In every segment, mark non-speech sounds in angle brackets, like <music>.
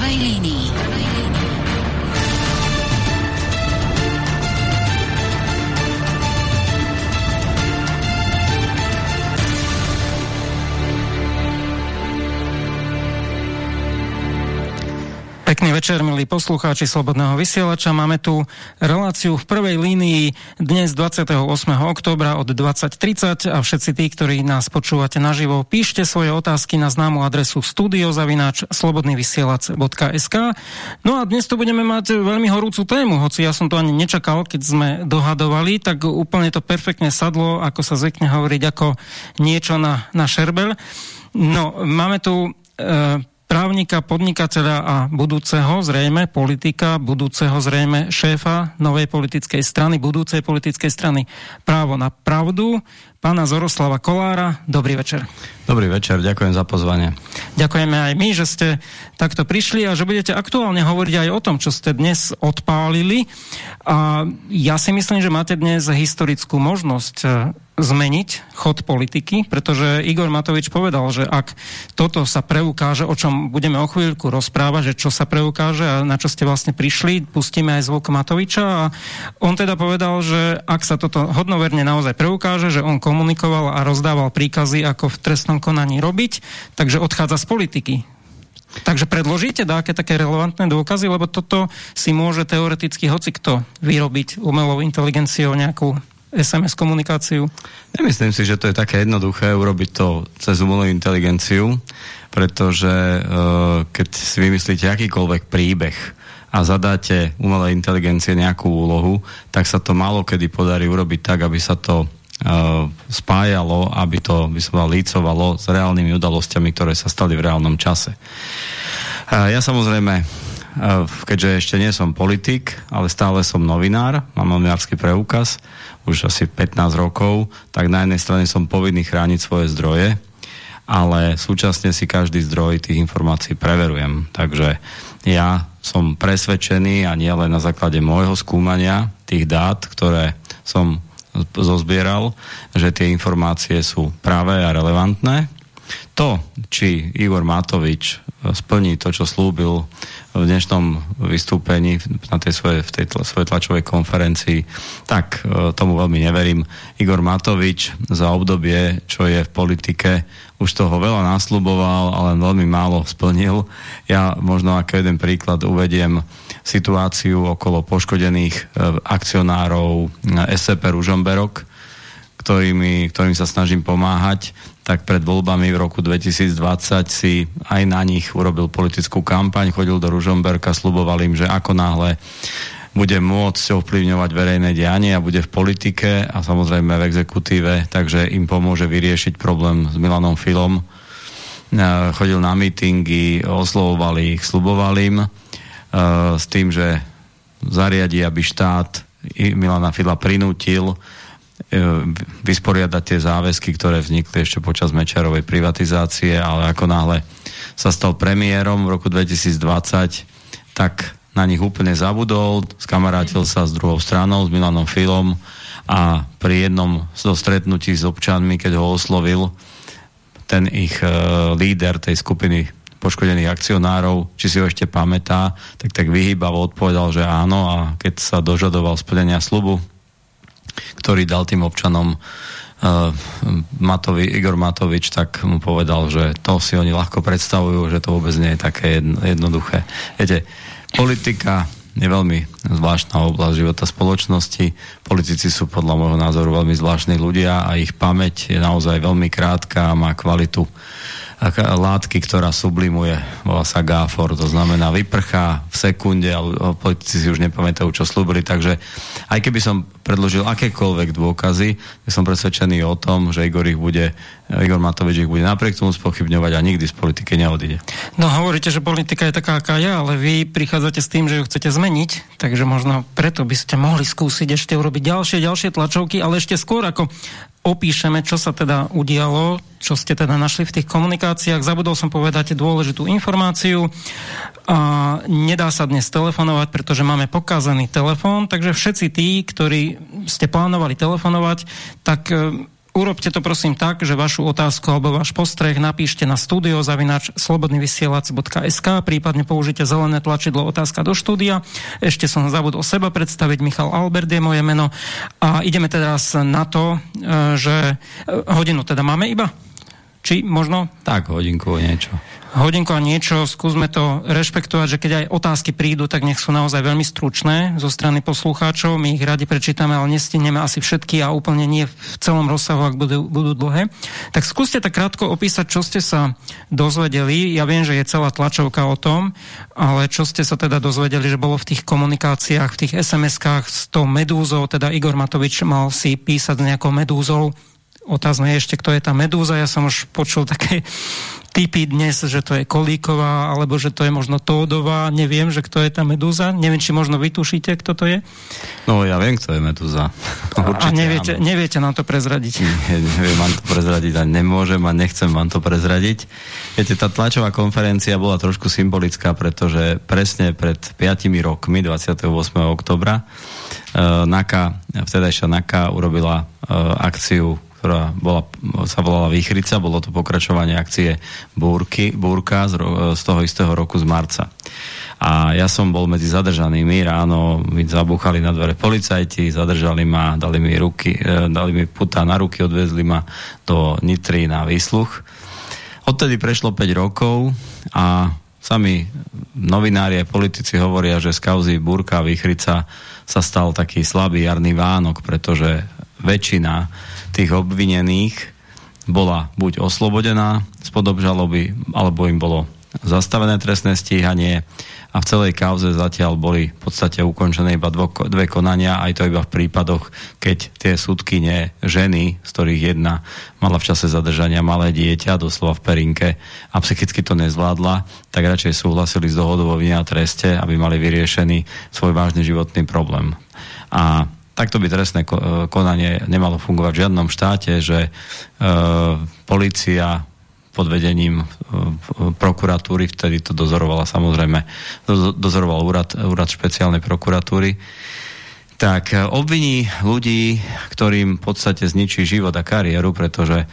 prvej. Pekný večer, milí poslucháči Slobodného vysielača. Máme tu reláciu v prvej línii dnes 28. oktobra od 20.30 a všetci tí, ktorí nás počúvate naživo, píšte svoje otázky na známu adresu studiozavináč slobodnyvysielac.sk No a dnes tu budeme mať veľmi horúcu tému, hoci ja som to ani nečakal, keď sme dohadovali, tak úplne to perfektne sadlo, ako sa zvykne hovoriť, ako niečo na, na šerbel. No, máme tu e, právnika, podnikateľa a budúceho zrejme politika, budúceho zrejme šéfa novej politickej strany, budúcej politickej strany. Právo na pravdu, pána Zoroslava Kolára. Dobrý večer. Dobrý večer, ďakujem za pozvanie. Ďakujeme aj my, že ste takto prišli a že budete aktuálne hovoriť aj o tom, čo ste dnes odpálili. A ja si myslím, že máte dnes historickú možnosť zmeniť chod politiky, pretože Igor Matovič povedal, že ak toto sa preukáže, o čom budeme o chvíľku rozprávať, že čo sa preukáže a na čo ste vlastne prišli, pustíme aj zvuk Matoviča a on teda povedal, že ak sa toto hodnoverne naozaj preukáže, že on komunikoval a rozdával príkazy, ako v trestnom konaní robiť, takže odchádza z politiky. Takže predložíte dáke také relevantné dôkazy, lebo toto si môže teoreticky hocikto vyrobiť umelou inteligenciou nejakú SMS komunikáciu? Nemyslím si, že to je také jednoduché urobiť to cez umelú inteligenciu, pretože uh, keď si vymyslíte akýkoľvek príbeh a zadáte umelej inteligencie nejakú úlohu, tak sa to málo kedy podarí urobiť tak, aby sa to spájalo, aby to by sa lícovalo s reálnymi udalosťami, ktoré sa stali v reálnom čase. Uh, ja samozrejme keďže ešte nie som politik, ale stále som novinár, mám novinársky preukaz, už asi 15 rokov, tak na jednej strane som povinný chrániť svoje zdroje, ale súčasne si každý zdroj tých informácií preverujem. Takže ja som presvedčený a nie len na základe môjho skúmania tých dát, ktoré som zozbieral, že tie informácie sú práve a relevantné. To, či Igor Matovič splní to, čo slúbil v dnešnom vystúpení na tej svojej, v tej tla, svojej tlačovej konferencii, tak e, tomu veľmi neverím. Igor Matovič za obdobie, čo je v politike, už toho veľa nasľuboval, ale veľmi málo splnil. Ja možno ako jeden príklad uvediem situáciu okolo poškodených e, akcionárov e, SCP Ružomberok, ktorými, ktorým sa snažím pomáhať tak pred voľbami v roku 2020 si aj na nich urobil politickú kampaň, chodil do Ružomberka, sluboval im, že ako náhle bude môcť ovplyvňovať verejné dianie a bude v politike a samozrejme v exekutíve, takže im pomôže vyriešiť problém s Milanom Filom. Chodil na mítingy, oslovoval ich, sluboval im s tým, že zariadi, aby štát Milana Fila prinútil E, vysporiadať tie záväzky, ktoré vznikli ešte počas Mečarovej privatizácie, ale ako náhle sa stal premiérom v roku 2020, tak na nich úplne zabudol, skamarátil sa s druhou stranou, s Milanom Filom a pri jednom zo stretnutí s občanmi, keď ho oslovil ten ich e, líder tej skupiny poškodených akcionárov, či si ho ešte pamätá, tak tak vyhýbavo odpovedal, že áno a keď sa dožadoval splnenia slubu, ktorý dal tým občanom uh, Matovi, Igor Matovič, tak mu povedal, že to si oni ľahko predstavujú, že to vôbec nie je také jedno, jednoduché. Viete, politika je veľmi zvláštna oblasť života spoločnosti. Politici sú podľa môjho názoru veľmi zvláštni ľudia a ich pamäť je naozaj veľmi krátka a má kvalitu látky, ktorá sublimuje, volá sa gáfor, to znamená vyprchá v sekunde, ale politici si už nepamätajú, čo slúbili, takže aj keby som predložil akékoľvek dôkazy, som presvedčený o tom, že Igor ich bude, Igor Matovič ich bude napriek tomu spochybňovať a nikdy z politiky neodíde. No hovoríte, že politika je taká, aká je, ale vy prichádzate s tým, že ju chcete zmeniť, takže možno preto by ste mohli skúsiť ešte urobiť ďalšie, ďalšie tlačovky, ale ešte skôr ako opíšeme, čo sa teda udialo, čo ste teda našli v tých komunikáciách. Zabudol som povedať dôležitú informáciu. A nedá sa dnes telefonovať, pretože máme pokázaný telefón, takže všetci tí, ktorí ste plánovali telefonovať, tak urobte to prosím tak, že vašu otázku alebo váš postreh napíšte na studio zavinač slobodnyvysielac.sk prípadne použite zelené tlačidlo otázka do štúdia. Ešte som zabudol seba predstaviť, Michal Albert je moje meno a ideme teraz na to, e, že hodinu teda máme iba? Či možno? Tak, hodinku niečo hodinku a niečo, skúsme to rešpektovať, že keď aj otázky prídu, tak nech sú naozaj veľmi stručné zo strany poslucháčov, my ich radi prečítame, ale nestihneme asi všetky a úplne nie v celom rozsahu, ak budú, budú dlhé. Tak skúste tak krátko opísať, čo ste sa dozvedeli. Ja viem, že je celá tlačovka o tom, ale čo ste sa teda dozvedeli, že bolo v tých komunikáciách, v tých SMS-kách s tou medúzou, teda Igor Matovič mal si písať s nejakou medúzou, Otázne je ešte, kto je tá medúza. Ja som už počul také typy dnes, že to je Kolíková, alebo že to je možno Tódová, neviem, že kto je tá medúza, neviem, či možno vytušíte, kto to je. No ja viem, kto je medúza. Určite, a neviete, neviete nám to prezradiť. Nie, neviem vám to prezradiť a nemôžem a nechcem vám to prezradiť. Viete, tá tlačová konferencia bola trošku symbolická, pretože presne pred 5 rokmi, 28. oktobra, uh, NAKA, vtedajšia NAKA urobila uh, akciu ktorá bola, sa volala Výchrica, bolo to pokračovanie akcie Búrky, Búrka z, ro, z toho istého roku z marca. A ja som bol medzi zadržanými, ráno mi zabúchali na dvere policajti, zadržali ma, dali mi, ruky, e, dali mi puta na ruky, odvezli ma do Nitry na výsluch. Odtedy prešlo 5 rokov a sami novinári a politici hovoria, že z kauzy Búrka a Výchrica sa stal taký slabý jarný Vánok, pretože väčšina tých obvinených bola buď oslobodená spod obžaloby, alebo im bolo zastavené trestné stíhanie a v celej kauze zatiaľ boli v podstate ukončené iba dvo, dve konania, aj to iba v prípadoch, keď tie súdkyne ženy, z ktorých jedna mala v čase zadržania malé dieťa, doslova v perinke a psychicky to nezvládla, tak radšej súhlasili s dohodou o vine a treste, aby mali vyriešený svoj vážny životný problém. A takto by trestné konanie nemalo fungovať v žiadnom štáte, že e, policia pod vedením e, prokuratúry, vtedy to dozorovala samozrejme, dozoroval úrad, úrad špeciálnej prokuratúry, tak e, obviní ľudí, ktorým v podstate zničí život a kariéru, pretože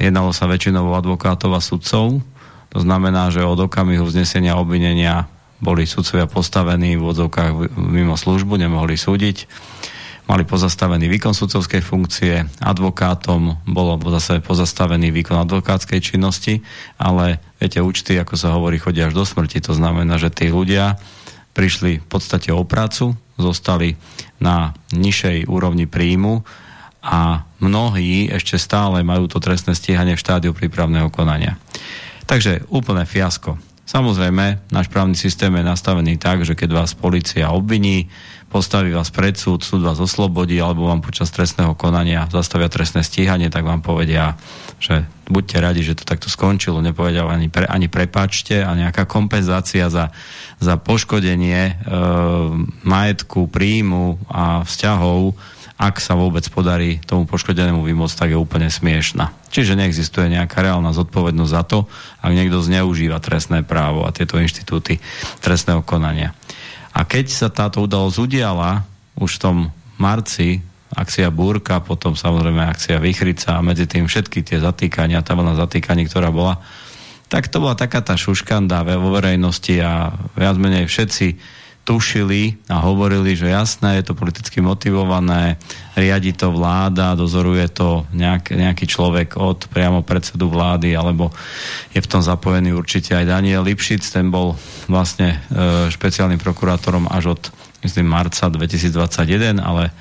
jednalo sa väčšinou advokátov a sudcov, to znamená, že od okamihu vznesenia obvinenia boli sudcovia postavení v odzovkách mimo službu, nemohli súdiť mali pozastavený výkon sudcovskej funkcie, advokátom bolo zase pozastavený výkon advokátskej činnosti, ale viete, účty, ako sa hovorí, chodia až do smrti. To znamená, že tí ľudia prišli v podstate o prácu, zostali na nižšej úrovni príjmu a mnohí ešte stále majú to trestné stíhanie v štádiu prípravného konania. Takže úplné fiasko. Samozrejme, náš právny systém je nastavený tak, že keď vás policia obviní, postaví vás pred súd, súd vás oslobodí, alebo vám počas trestného konania zastavia trestné stíhanie, tak vám povedia, že buďte radi, že to takto skončilo, nepovedia ani, pre, ani prepačte a nejaká kompenzácia za, za poškodenie e, majetku, príjmu a vzťahov, ak sa vôbec podarí tomu poškodenému vymôcť, tak je úplne smiešna. Čiže neexistuje nejaká reálna zodpovednosť za to, ak niekto zneužíva trestné právo a tieto inštitúty trestného konania. A keď sa táto udalosť udiala už v tom marci, akcia Búrka, potom samozrejme akcia Vychrica a medzi tým všetky tie zatýkania, tá vlna zatýkaní, ktorá bola, tak to bola taká tá šuškanda vo verejnosti a viac menej všetci tušili a hovorili, že jasné, je to politicky motivované, riadi to vláda, dozoruje to nejak, nejaký človek od priamo predsedu vlády, alebo je v tom zapojený určite aj Daniel Lipšic, ten bol vlastne e, špeciálnym prokurátorom až od myslím marca 2021, ale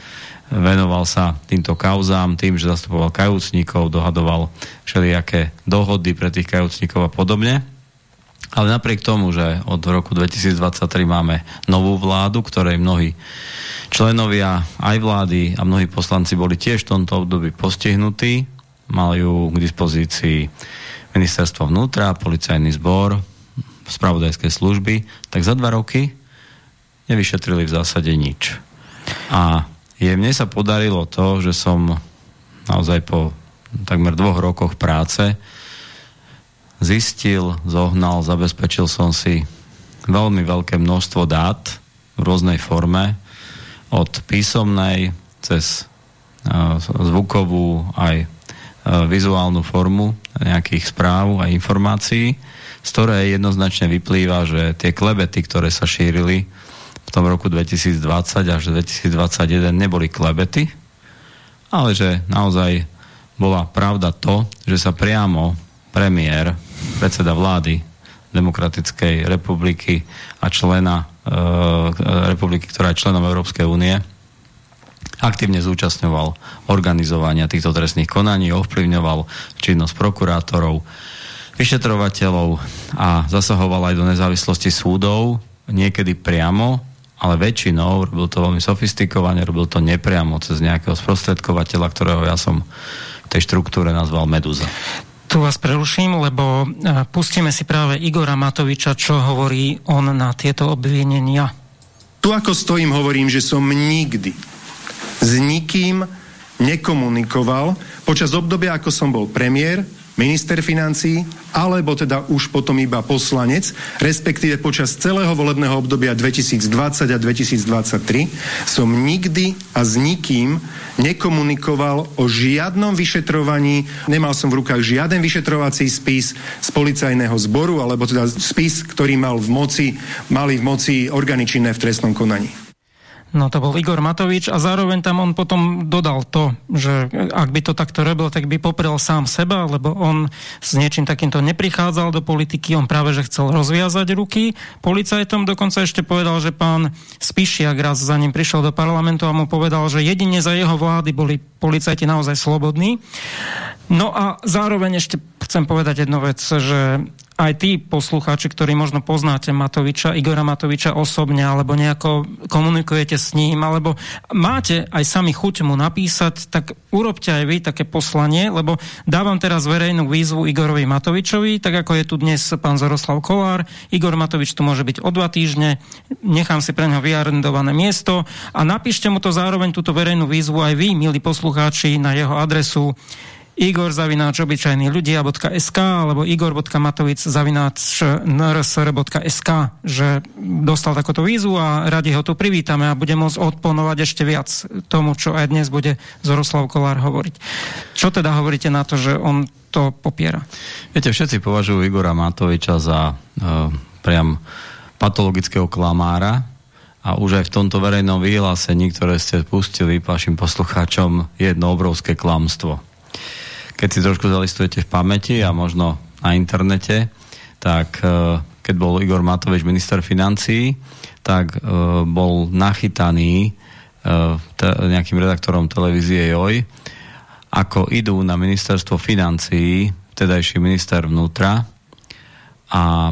venoval sa týmto kauzám tým, že zastupoval kajúcnikov, dohadoval všelijaké dohody pre tých kajúcnikov a podobne. Ale napriek tomu, že od roku 2023 máme novú vládu, ktorej mnohí členovia aj vlády a mnohí poslanci boli tiež v tomto období postihnutí, majú k dispozícii ministerstvo vnútra, policajný zbor, spravodajské služby, tak za dva roky nevyšetrili v zásade nič. A je, mne sa podarilo to, že som naozaj po takmer dvoch rokoch práce zistil, zohnal, zabezpečil som si veľmi veľké množstvo dát v rôznej forme, od písomnej cez zvukovú aj vizuálnu formu nejakých správ a informácií, z ktorej jednoznačne vyplýva, že tie klebety, ktoré sa šírili v tom roku 2020 až 2021 neboli klebety, ale že naozaj bola pravda to, že sa priamo premiér, predseda vlády Demokratickej republiky a člena e, republiky, ktorá je členom Európskej únie, aktívne zúčastňoval organizovania týchto trestných konaní, ovplyvňoval činnosť prokurátorov, vyšetrovateľov a zasahoval aj do nezávislosti súdov, niekedy priamo, ale väčšinou robil to veľmi sofistikovane, robil to nepriamo cez nejakého sprostredkovateľa, ktorého ja som v tej štruktúre nazval Meduza. Tu vás preruším, lebo e, pustíme si práve Igora Matoviča, čo hovorí on na tieto obvinenia. Tu ako stojím, hovorím, že som nikdy s nikým nekomunikoval počas obdobia, ako som bol premiér, minister financí, alebo teda už potom iba poslanec, respektíve počas celého volebného obdobia 2020 a 2023 som nikdy a s nikým nekomunikoval o žiadnom vyšetrovaní, nemal som v rukách žiaden vyšetrovací spis z policajného zboru, alebo teda spis, ktorý mal v moci, mali v moci orgány v trestnom konaní. No to bol Igor Matovič a zároveň tam on potom dodal to, že ak by to takto robil, tak by poprel sám seba, lebo on s niečím takýmto neprichádzal do politiky, on práve že chcel rozviazať ruky policajtom, dokonca ešte povedal, že pán Spišiak raz za ním prišiel do parlamentu a mu povedal, že jedine za jeho vlády boli policajti naozaj slobodní. No a zároveň ešte chcem povedať jednu vec, že aj tí poslucháči, ktorí možno poznáte Matoviča, Igora Matoviča osobne, alebo nejako komunikujete s ním, alebo máte aj sami chuť mu napísať, tak urobte aj vy také poslanie, lebo dávam teraz verejnú výzvu Igorovi Matovičovi, tak ako je tu dnes pán Zoroslav Kolár. Igor Matovič tu môže byť o dva týždne, nechám si pre neho vyarendované miesto a napíšte mu to zároveň túto verejnú výzvu aj vy, milí poslucháči, na jeho adresu igor zavináč obyčajný ľudia.sk alebo igor.matovic zavináč nrsr.sk že dostal takúto vízu a radi ho tu privítame a bude môcť odponovať ešte viac tomu, čo aj dnes bude Zoroslav Kolár hovoriť. Čo teda hovoríte na to, že on to popiera? Viete, všetci považujú Igora Matoviča za uh, priam patologického klamára, a už aj v tomto verejnom vyhlásení, ktoré ste pustili vašim poslucháčom, je jedno obrovské klamstvo keď si trošku zalistujete v pamäti a možno na internete, tak e, keď bol Igor Matovič minister financií, tak e, bol nachytaný e, nejakým redaktorom televízie JOJ, ako idú na ministerstvo financií, vtedajší minister vnútra a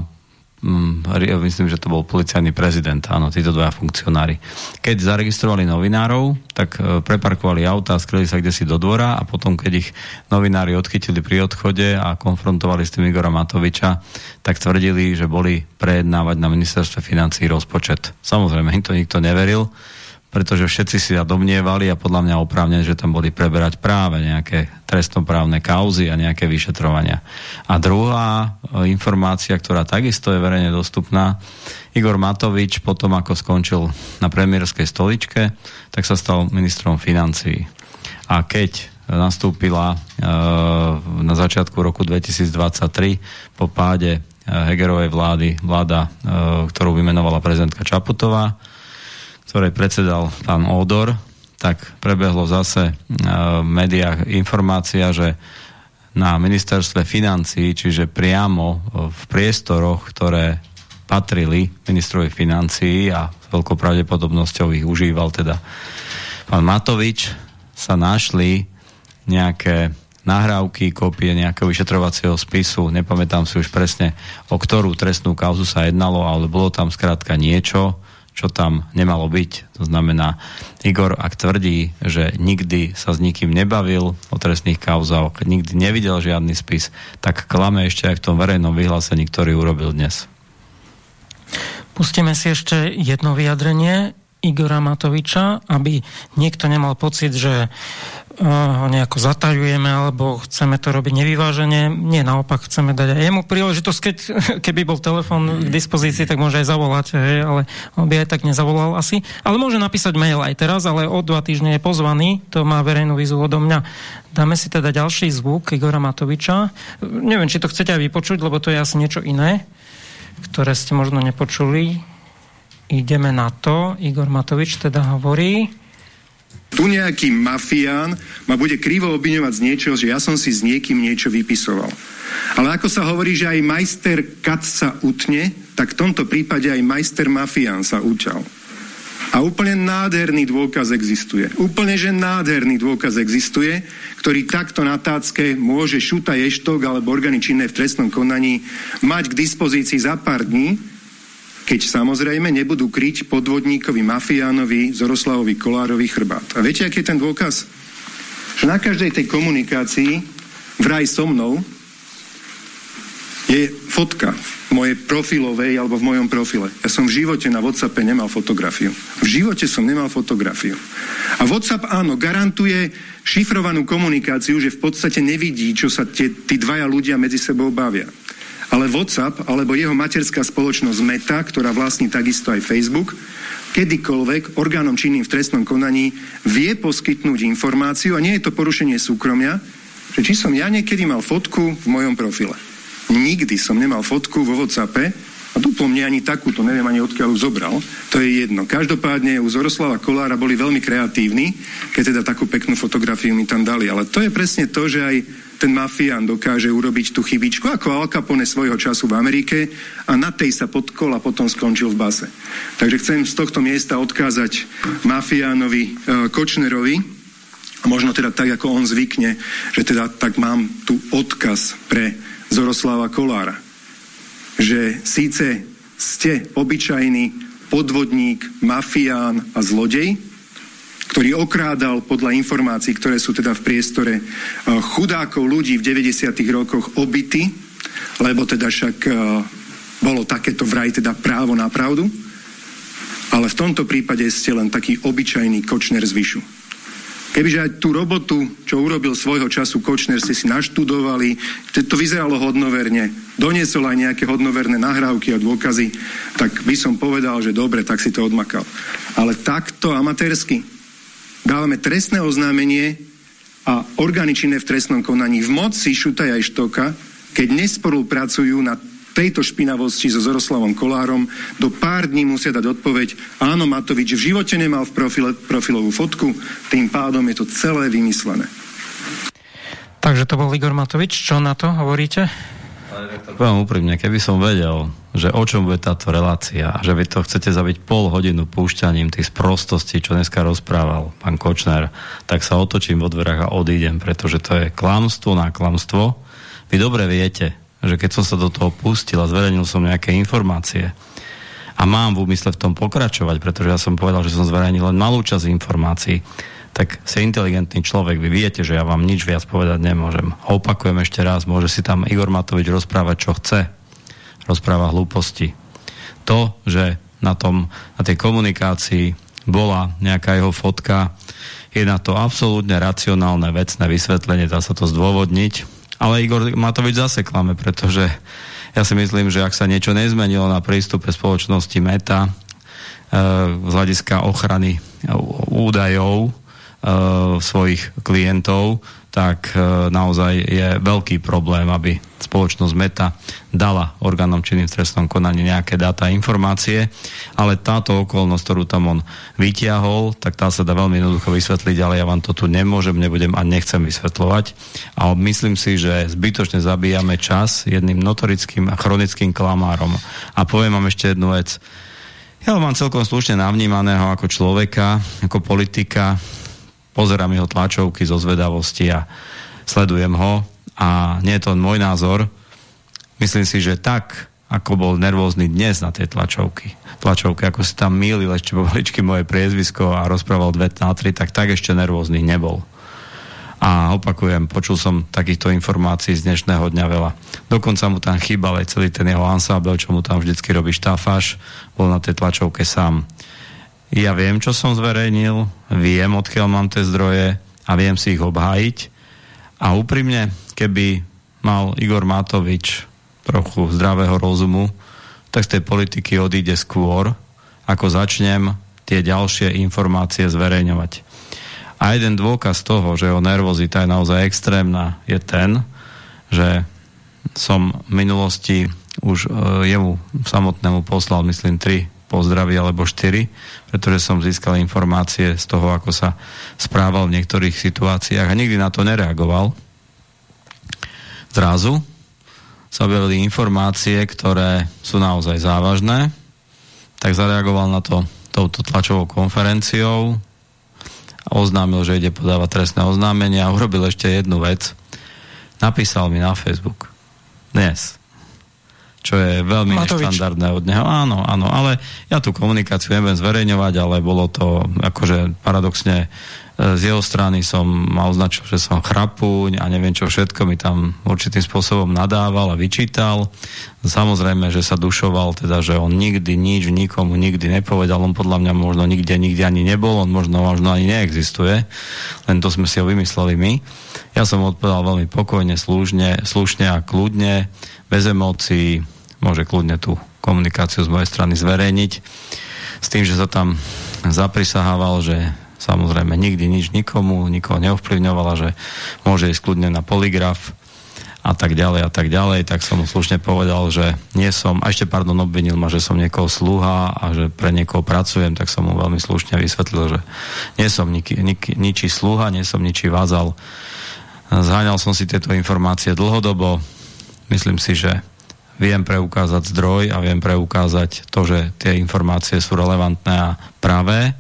myslím, že to bol policajný prezident, áno, títo dvaja funkcionári. Keď zaregistrovali novinárov, tak e, preparkovali auta, skryli sa kde si do dvora a potom, keď ich novinári odchytili pri odchode a konfrontovali s tým Igora Matoviča, tak tvrdili, že boli prejednávať na ministerstve financí rozpočet. Samozrejme, im to nikto neveril, pretože všetci si sa domnievali a podľa mňa oprávne, že tam boli preberať práve nejaké trestnoprávne kauzy a nejaké vyšetrovania. A druhá e, informácia, ktorá takisto je verejne dostupná, Igor Matovič potom, ako skončil na premiérskej stoličke, tak sa stal ministrom financií. A keď nastúpila e, na začiatku roku 2023 po páde e, Hegerovej vlády, vláda, ktorú vymenovala prezidentka Čaputová, ktorej predsedal pán Odor, tak prebehlo zase e, v médiách informácia, že na ministerstve financí, čiže priamo v priestoroch, ktoré patrili ministrovi financií a s veľkou pravdepodobnosťou ich užíval teda pán Matovič, sa našli nejaké nahrávky, kopie nejakého vyšetrovacieho spisu, nepamätám si už presne, o ktorú trestnú kauzu sa jednalo, ale bolo tam skrátka niečo, čo tam nemalo byť. To znamená, Igor, ak tvrdí, že nikdy sa s nikým nebavil o trestných kauzách, nikdy nevidel žiadny spis, tak klame ešte aj v tom verejnom vyhlásení, ktorý urobil dnes. Pustíme si ešte jedno vyjadrenie Igora Matoviča, aby niekto nemal pocit, že ho nejako zatajujeme alebo chceme to robiť nevyvážene. Nie, naopak chceme dať aj jemu príležitosť, keď, <laughs> keby bol telefon k dispozícii, tak môže aj zavolať, hej, ale on by aj tak nezavolal asi. Ale môže napísať mail aj teraz, ale o dva týždne je pozvaný, to má verejnú výzvu odo mňa. Dáme si teda ďalší zvuk Igora Matoviča. Neviem, či to chcete aj vypočuť, lebo to je asi niečo iné, ktoré ste možno nepočuli. Ideme na to. Igor Matovič teda hovorí tu nejaký mafián ma bude krivo obviňovať z niečoho, že ja som si s niekým niečo vypisoval. Ale ako sa hovorí, že aj majster kat sa utne, tak v tomto prípade aj majster mafián sa učal. A úplne nádherný dôkaz existuje. Úplne, že nádherný dôkaz existuje, ktorý takto na tácke môže Šuta Ještok alebo orgány v trestnom konaní mať k dispozícii za pár dní, keď samozrejme nebudú kryť podvodníkovi mafiánovi Zoroslavovi Kolárovi chrbát. A viete, aký je ten dôkaz? Že na každej tej komunikácii vraj so mnou je fotka v mojej profilovej alebo v mojom profile. Ja som v živote na WhatsAppe nemal fotografiu. V živote som nemal fotografiu. A WhatsApp áno, garantuje šifrovanú komunikáciu, že v podstate nevidí, čo sa tie, tí dvaja ľudia medzi sebou bavia ale WhatsApp alebo jeho materská spoločnosť Meta, ktorá vlastní takisto aj Facebook, kedykoľvek orgánom činným v trestnom konaní vie poskytnúť informáciu, a nie je to porušenie súkromia, že či som ja niekedy mal fotku v mojom profile. Nikdy som nemal fotku vo WhatsAppe a duplo mne ani takúto, neviem ani odkiaľ ju zobral, to je jedno. Každopádne u Zoroslava Kolára boli veľmi kreatívni, keď teda takú peknú fotografiu mi tam dali. Ale to je presne to, že aj ten mafián dokáže urobiť tú chybičku, ako Al Capone svojho času v Amerike a na tej sa podkol a potom skončil v base. Takže chcem z tohto miesta odkázať mafiánovi e, Kočnerovi, možno teda tak, ako on zvykne, že teda tak mám tu odkaz pre Zoroslava Kolára. Že síce ste obyčajný podvodník, mafián a zlodej, ktorý okrádal podľa informácií, ktoré sú teda v priestore eh, chudákov ľudí v 90. rokoch obyty, lebo teda však eh, bolo takéto vraj teda právo na pravdu, ale v tomto prípade ste len taký obyčajný kočner zvyšu. Kebyže aj tú robotu, čo urobil svojho času Kočner, ste si naštudovali, to vyzeralo hodnoverne, doniesol aj nejaké hodnoverné nahrávky a dôkazy, tak by som povedal, že dobre, tak si to odmakal. Ale takto amatérsky, dávame trestné oznámenie a orgány činné v trestnom konaní v moci Šutaja aj Štoka, keď nespolupracujú na tejto špinavosti so Zoroslavom Kolárom, do pár dní musia dať odpoveď, áno, Matovič v živote nemal v profile, profilovú fotku, tým pádom je to celé vymyslené. Takže to bol Igor Matovič, čo na to hovoríte? Poviem úprimne, keby som vedel, že o čom bude táto relácia a že vy to chcete zabiť pol hodinu púšťaním tých sprostostí, čo dneska rozprával pán Kočner, tak sa otočím vo dverách a odídem, pretože to je klamstvo na klamstvo. Vy dobre viete, že keď som sa do toho pustil a zverejnil som nejaké informácie a mám v úmysle v tom pokračovať, pretože ja som povedal, že som zverejnil len malú časť informácií, tak si inteligentný človek, vy viete, že ja vám nič viac povedať nemôžem. Opakujem ešte raz, môže si tam Igor Matovič rozprávať, čo chce. Rozpráva hlúposti. To, že na, tom, na tej komunikácii bola nejaká jeho fotka, je na to absolútne racionálne vecné vysvetlenie, dá sa to zdôvodniť. Ale Igor Matovič zase klame, pretože ja si myslím, že ak sa niečo nezmenilo na prístupe spoločnosti Meta e, z hľadiska ochrany údajov uh, svojich klientov, tak uh, naozaj je veľký problém, aby spoločnosť Meta dala orgánom činným v trestnom konaní nejaké dáta a informácie, ale táto okolnosť, ktorú tam on vytiahol, tak tá sa dá veľmi jednoducho vysvetliť, ale ja vám to tu nemôžem, nebudem a nechcem vysvetľovať. A myslím si, že zbytočne zabíjame čas jedným notorickým a chronickým klamárom. A poviem vám ešte jednu vec. Ja ho mám celkom slušne navnímaného ako človeka, ako politika, pozerám jeho tlačovky zo zvedavosti a sledujem ho a nie je to môj názor. Myslím si, že tak, ako bol nervózny dnes na tej tlačovky, tlačovke, ako si tam mýlil ešte povaličky moje priezvisko a rozprával dve na tri, tak tak ešte nervózny nebol. A opakujem, počul som takýchto informácií z dnešného dňa veľa. Dokonca mu tam chýbal aj celý ten jeho ansábel, čo mu tam vždycky robí štáfaš, bol na tej tlačovke sám. Ja viem, čo som zverejnil, viem, odkiaľ mám tie zdroje a viem si ich obhájiť. A úprimne, keby mal Igor Matovič trochu zdravého rozumu, tak z tej politiky odíde skôr, ako začnem tie ďalšie informácie zverejňovať. A jeden dôkaz toho, že jeho nervozita je naozaj extrémna, je ten, že som v minulosti už e, jemu samotnému poslal, myslím, tri pozdravy alebo štyri, pretože som získal informácie z toho, ako sa správal v niektorých situáciách a nikdy na to nereagoval. Zrazu sa objavili informácie, ktoré sú naozaj závažné, tak zareagoval na to touto tlačovou konferenciou, oznámil, že ide podávať trestné oznámenie a urobil ešte jednu vec. Napísal mi na Facebook. Dnes. Čo je veľmi Matovič. neštandardné od neho. Áno, áno, ale ja tú komunikáciu neviem zverejňovať, ale bolo to akože paradoxne z jeho strany som ma označil, že som chrapuň a neviem čo všetko mi tam určitým spôsobom nadával a vyčítal. Samozrejme, že sa dušoval, teda, že on nikdy nič nikomu nikdy nepovedal, on podľa mňa možno nikde, nikde ani nebol, on možno, možno ani neexistuje, len to sme si ho vymysleli my. Ja som odpovedal veľmi pokojne, slušne, slušne a kľudne, bez emócií, môže kľudne tú komunikáciu z mojej strany zverejniť, s tým, že sa tam zaprisahával, že samozrejme nikdy nič nikomu, nikoho neovplyvňovala, že môže ísť kľudne na poligraf a tak ďalej a tak ďalej, tak som mu slušne povedal, že nie som, a ešte pardon, obvinil ma, že som niekoho slúha a že pre niekoho pracujem, tak som mu veľmi slušne vysvetlil, že nie som nik, nik, ničí slúha, nie som ničí vázal. Zháňal som si tieto informácie dlhodobo, myslím si, že viem preukázať zdroj a viem preukázať to, že tie informácie sú relevantné a pravé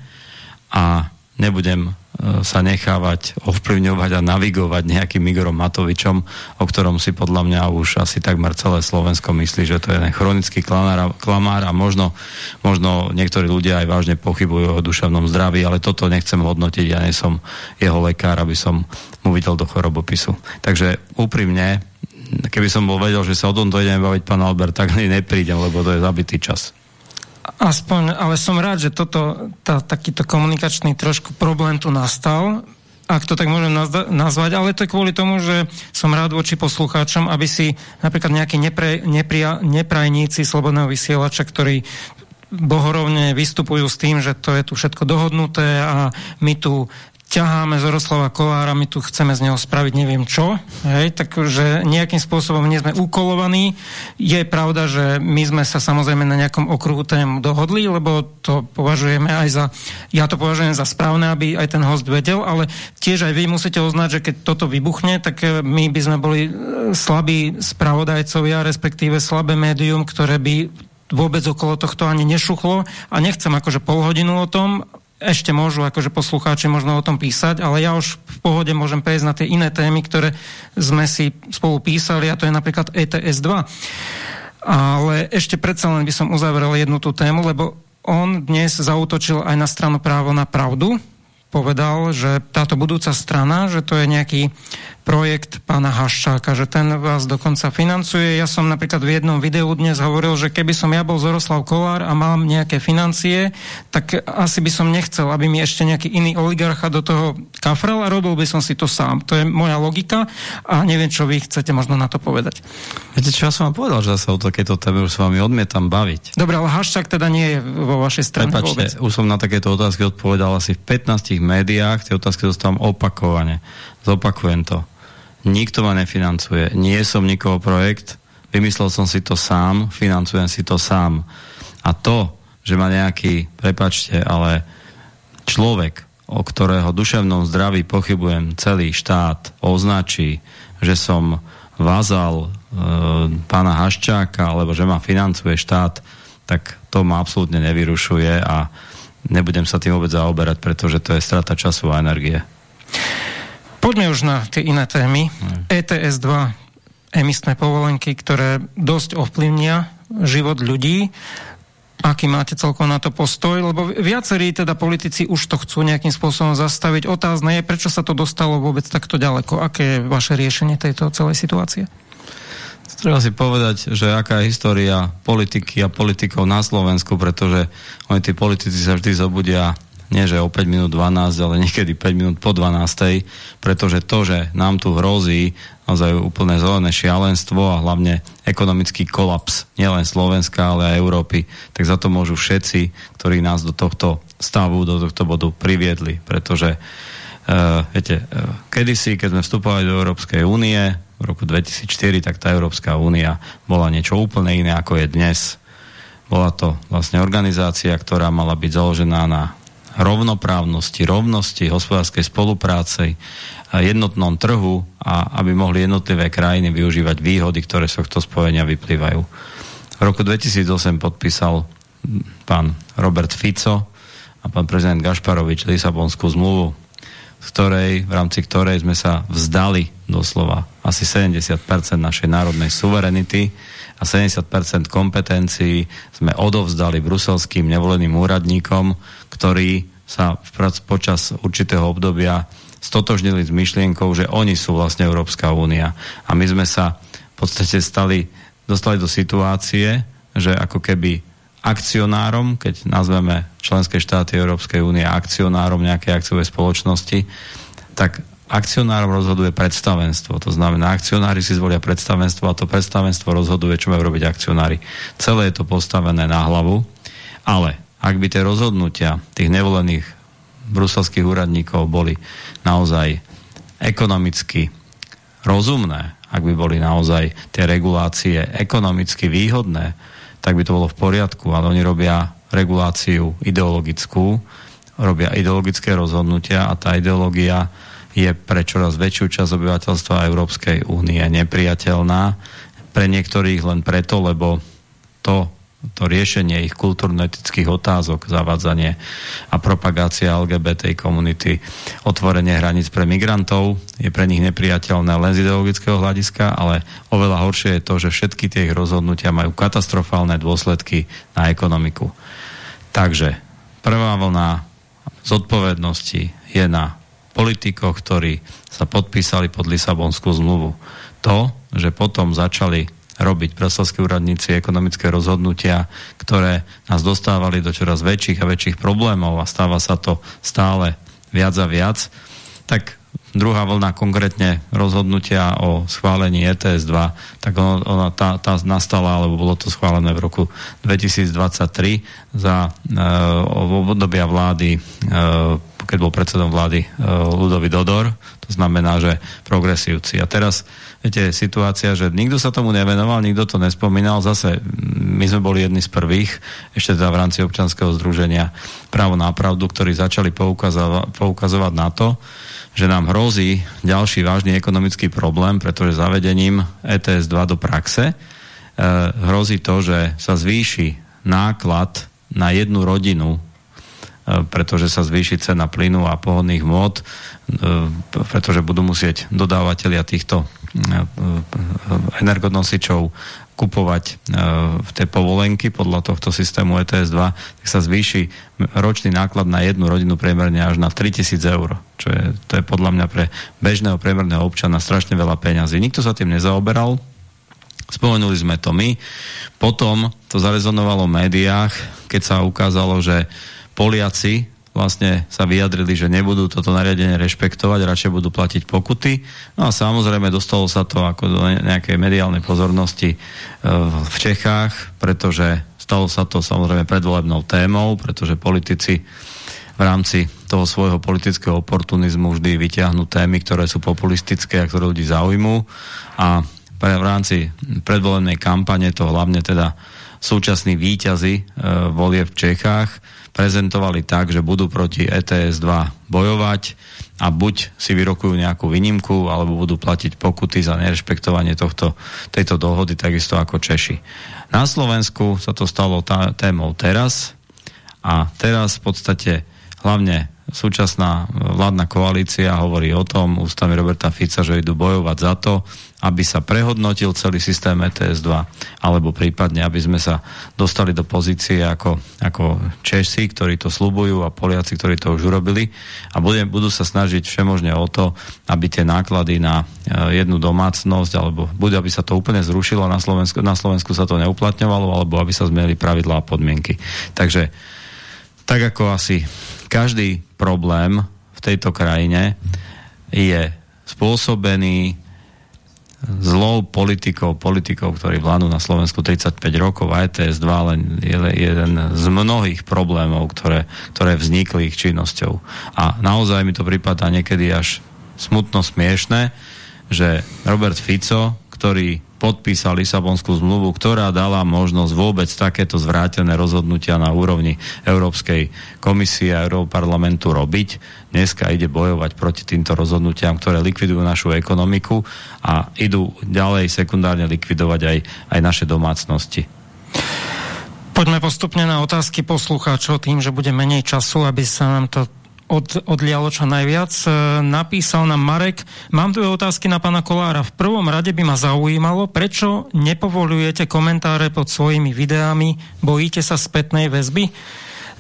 a nebudem e, sa nechávať ovplyvňovať a navigovať nejakým Igorom Matovičom, o ktorom si podľa mňa už asi takmer celé Slovensko myslí, že to je ten chronický klamár, a možno, možno niektorí ľudia aj vážne pochybujú o duševnom zdraví, ale toto nechcem hodnotiť, ja nie som jeho lekár, aby som mu videl do chorobopisu. Takže úprimne, keby som bol vedel, že sa o tomto ideme baviť, pán Albert, tak neprídem, lebo to je zabitý čas. Aspoň, ale som rád, že toto, tá, takýto komunikačný trošku problém tu nastal, ak to tak môžem nazvať, ale to je kvôli tomu, že som rád voči poslucháčom, aby si napríklad nejakí nepre, nepria, neprajníci slobodného vysielača, ktorí bohorovne vystupujú s tým, že to je tu všetko dohodnuté a my tu ťaháme Zoroslava Kolára, my tu chceme z neho spraviť neviem čo, hej, takže nejakým spôsobom nie sme ukolovaní. Je pravda, že my sme sa samozrejme na nejakom okruhu tém dohodli, lebo to považujeme aj za, ja to považujem za správne, aby aj ten host vedel, ale tiež aj vy musíte uznať, že keď toto vybuchne, tak eh, my by sme boli eh, slabí spravodajcovia, respektíve slabé médium, ktoré by vôbec okolo tohto ani nešuchlo a nechcem akože pol hodinu o tom, ešte môžu akože poslucháči možno o tom písať, ale ja už v pohode môžem prejsť na tie iné témy, ktoré sme si spolu písali a to je napríklad ETS 2. Ale ešte predsa len by som uzavrel jednu tú tému, lebo on dnes zautočil aj na stranu právo na pravdu, povedal, že táto budúca strana, že to je nejaký projekt pána Haščáka, že ten vás dokonca financuje. Ja som napríklad v jednom videu dnes hovoril, že keby som ja bol Zoroslav Kolár a mám nejaké financie, tak asi by som nechcel, aby mi ešte nejaký iný oligarcha do toho kafrel a robil by som si to sám. To je moja logika a neviem, čo vy chcete možno na to povedať. Viete, čo ja som vám povedal, že sa o takéto téme už s vami odmietam baviť. Dobre, ale Haščák teda nie je vo vašej strane Prepačte, vôbec. už som na takéto otázky odpovedal asi v 15 médiách, tie otázky dostávam opakovane. Zopakujem to nikto ma nefinancuje, nie som nikoho projekt, vymyslel som si to sám, financujem si to sám. A to, že ma nejaký, prepačte, ale človek, o ktorého duševnom zdraví pochybujem celý štát, označí, že som vázal e, pána Haščáka, alebo že ma financuje štát, tak to ma absolútne nevyrušuje a nebudem sa tým vôbec zaoberať, pretože to je strata času a energie. Poďme už na tie iné témy. Hmm. ETS 2, emisné povolenky, ktoré dosť ovplyvnia život ľudí. Aký máte celkom na to postoj? Lebo viacerí teda politici už to chcú nejakým spôsobom zastaviť. Otázne je, prečo sa to dostalo vôbec takto ďaleko. Aké je vaše riešenie tejto celej situácie? Treba si povedať, že aká je história politiky a politikov na Slovensku, pretože oni tí politici sa vždy zobudia nie že o 5 minút 12, ale niekedy 5 minút po 12, pretože to, že nám tu hrozí naozaj úplné zelené šialenstvo a hlavne ekonomický kolaps nielen Slovenska, ale aj Európy, tak za to môžu všetci, ktorí nás do tohto stavu, do tohto bodu priviedli, pretože uh, viete, uh, kedysi, keď sme vstupovali do Európskej únie v roku 2004, tak tá Európska únia bola niečo úplne iné, ako je dnes. Bola to vlastne organizácia, ktorá mala byť založená na rovnoprávnosti, rovnosti, hospodárskej spolupráce, jednotnom trhu a aby mohli jednotlivé krajiny využívať výhody, ktoré z tohto spojenia vyplývajú. V roku 2008 podpísal pán Robert Fico a pán prezident Gašparovič Lisabonskú zmluvu, v, ktorej, v rámci ktorej sme sa vzdali doslova asi 70% našej národnej suverenity a 70% kompetencií sme odovzdali bruselským nevoleným úradníkom, ktorí sa počas určitého obdobia stotožnili s myšlienkou, že oni sú vlastne Európska únia. A my sme sa v podstate stali, dostali do situácie, že ako keby akcionárom, keď nazveme členské štáty Európskej únie akcionárom nejakej akciovej spoločnosti, tak akcionárom rozhoduje predstavenstvo. To znamená, akcionári si zvolia predstavenstvo a to predstavenstvo rozhoduje, čo majú robiť akcionári. Celé je to postavené na hlavu, ale ak by tie rozhodnutia tých nevolených bruselských úradníkov boli naozaj ekonomicky rozumné, ak by boli naozaj tie regulácie ekonomicky výhodné, tak by to bolo v poriadku, ale oni robia reguláciu ideologickú, robia ideologické rozhodnutia a tá ideológia je pre čoraz väčšiu časť obyvateľstva Európskej únie nepriateľná. Pre niektorých len preto, lebo to, to riešenie ich kultúrno-etických otázok, zavádzanie a propagácia LGBT komunity, otvorenie hraníc pre migrantov je pre nich nepriateľné len z ideologického hľadiska, ale oveľa horšie je to, že všetky tie ich rozhodnutia majú katastrofálne dôsledky na ekonomiku. Takže prvá vlna zodpovednosti je na politikoch, ktorí sa podpísali pod Lisabonskú zmluvu. To, že potom začali robiť breslevskí úradníci ekonomické rozhodnutia, ktoré nás dostávali do čoraz väčších a väčších problémov a stáva sa to stále viac a viac, tak druhá vlna konkrétne rozhodnutia o schválení ETS 2, tak ono, ona, tá, tá nastala, alebo bolo to schválené v roku 2023 za e, obdobia vlády, e, keď bol predsedom vlády e, Ludovi Dodor, to znamená, že progresívci. A teraz viete, situácia, že nikto sa tomu nevenoval, nikto to nespomínal, zase my sme boli jedni z prvých, ešte teda v rámci občanského združenia právo na pravdu, ktorí začali poukazovať, poukazovať na to, že nám hrozí ďalší vážny ekonomický problém, pretože zavedením ETS 2 do praxe e, hrozí to, že sa zvýši náklad na jednu rodinu, pretože sa zvýši cena plynu a pohodných môd, e, pretože budú musieť dodávateľia týchto E, energonosičov kupovať e, tej povolenky podľa tohto systému ETS 2, tak sa zvýši ročný náklad na jednu rodinu priemerne až na 3000 eur, čo je, to je podľa mňa pre bežného priemerného občana strašne veľa peňazí. Nikto sa tým nezaoberal, spomenuli sme to my, potom to zarezonovalo v médiách, keď sa ukázalo, že Poliaci vlastne sa vyjadrili, že nebudú toto nariadenie rešpektovať, radšej budú platiť pokuty. No a samozrejme dostalo sa to ako do nejakej mediálnej pozornosti e, v Čechách, pretože stalo sa to samozrejme predvolebnou témou, pretože politici v rámci toho svojho politického oportunizmu vždy vyťahnú témy, ktoré sú populistické a ktoré ľudí zaujímu a pre, v rámci predvolebnej kampane to hlavne teda súčasní výťazy e, volie v Čechách prezentovali tak, že budú proti ETS 2 bojovať a buď si vyrokujú nejakú výnimku, alebo budú platiť pokuty za nerešpektovanie tohto, tejto dohody, takisto ako Češi. Na Slovensku sa to stalo tá, témou teraz a teraz v podstate hlavne súčasná vládna koalícia hovorí o tom ústami Roberta Fica, že idú bojovať za to, aby sa prehodnotil celý systém ETS-2, alebo prípadne, aby sme sa dostali do pozície ako, ako Česi, ktorí to slubujú a Poliaci, ktorí to už urobili a budem, budú sa snažiť všemožne o to, aby tie náklady na e, jednu domácnosť, alebo bude, aby sa to úplne zrušilo, na Slovensku, na Slovensku sa to neuplatňovalo, alebo aby sa zmenili pravidlá a podmienky. Takže tak ako asi každý problém v tejto krajine je spôsobený zlou politikou, politikou, ktorí vládnu na Slovensku 35 rokov a ETS 2 len je jeden z mnohých problémov, ktoré, ktoré vznikli ich činnosťou. A naozaj mi to prípada niekedy až smutno smiešne, že Robert Fico, ktorý podpísal Lisabonskú zmluvu, ktorá dala možnosť vôbec takéto zvrátené rozhodnutia na úrovni Európskej komisie a Európarlamentu robiť. Dneska ide bojovať proti týmto rozhodnutiam, ktoré likvidujú našu ekonomiku a idú ďalej sekundárne likvidovať aj, aj naše domácnosti. Poďme postupne na otázky poslucháčov tým, že bude menej času, aby sa nám to od, odlialo čo najviac. E, napísal nám Marek, mám dve otázky na pana Kolára. V prvom rade by ma zaujímalo, prečo nepovolujete komentáre pod svojimi videami, bojíte sa spätnej väzby?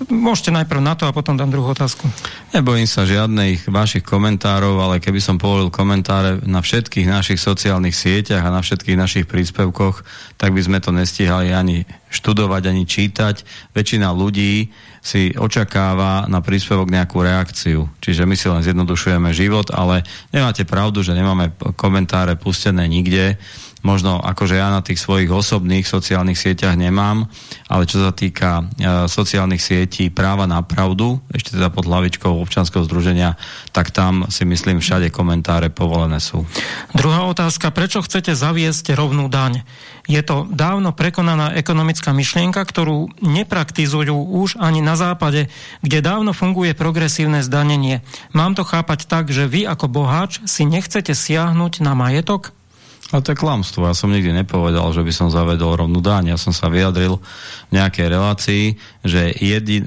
Môžete najprv na to a potom dám druhú otázku. Nebojím sa žiadnych vašich komentárov, ale keby som povolil komentáre na všetkých našich sociálnych sieťach a na všetkých našich príspevkoch, tak by sme to nestihali ani študovať, ani čítať. Väčšina ľudí si očakáva na príspevok nejakú reakciu. Čiže my si len zjednodušujeme život, ale nemáte pravdu, že nemáme komentáre pustené nikde. Možno akože ja na tých svojich osobných sociálnych sieťach nemám, ale čo sa týka e, sociálnych sietí práva na pravdu, ešte teda pod hlavičkou občanského združenia, tak tam si myslím všade komentáre povolené sú. Druhá otázka, prečo chcete zaviesť rovnú daň? Je to dávno prekonaná ekonomická myšlienka, ktorú nepraktizujú už ani na západe, kde dávno funguje progresívne zdanenie. Mám to chápať tak, že vy ako boháč si nechcete siahnuť na majetok? A to je klamstvo. Ja som nikdy nepovedal, že by som zavedol rovnú daň. Ja som sa vyjadril v nejakej relácii, že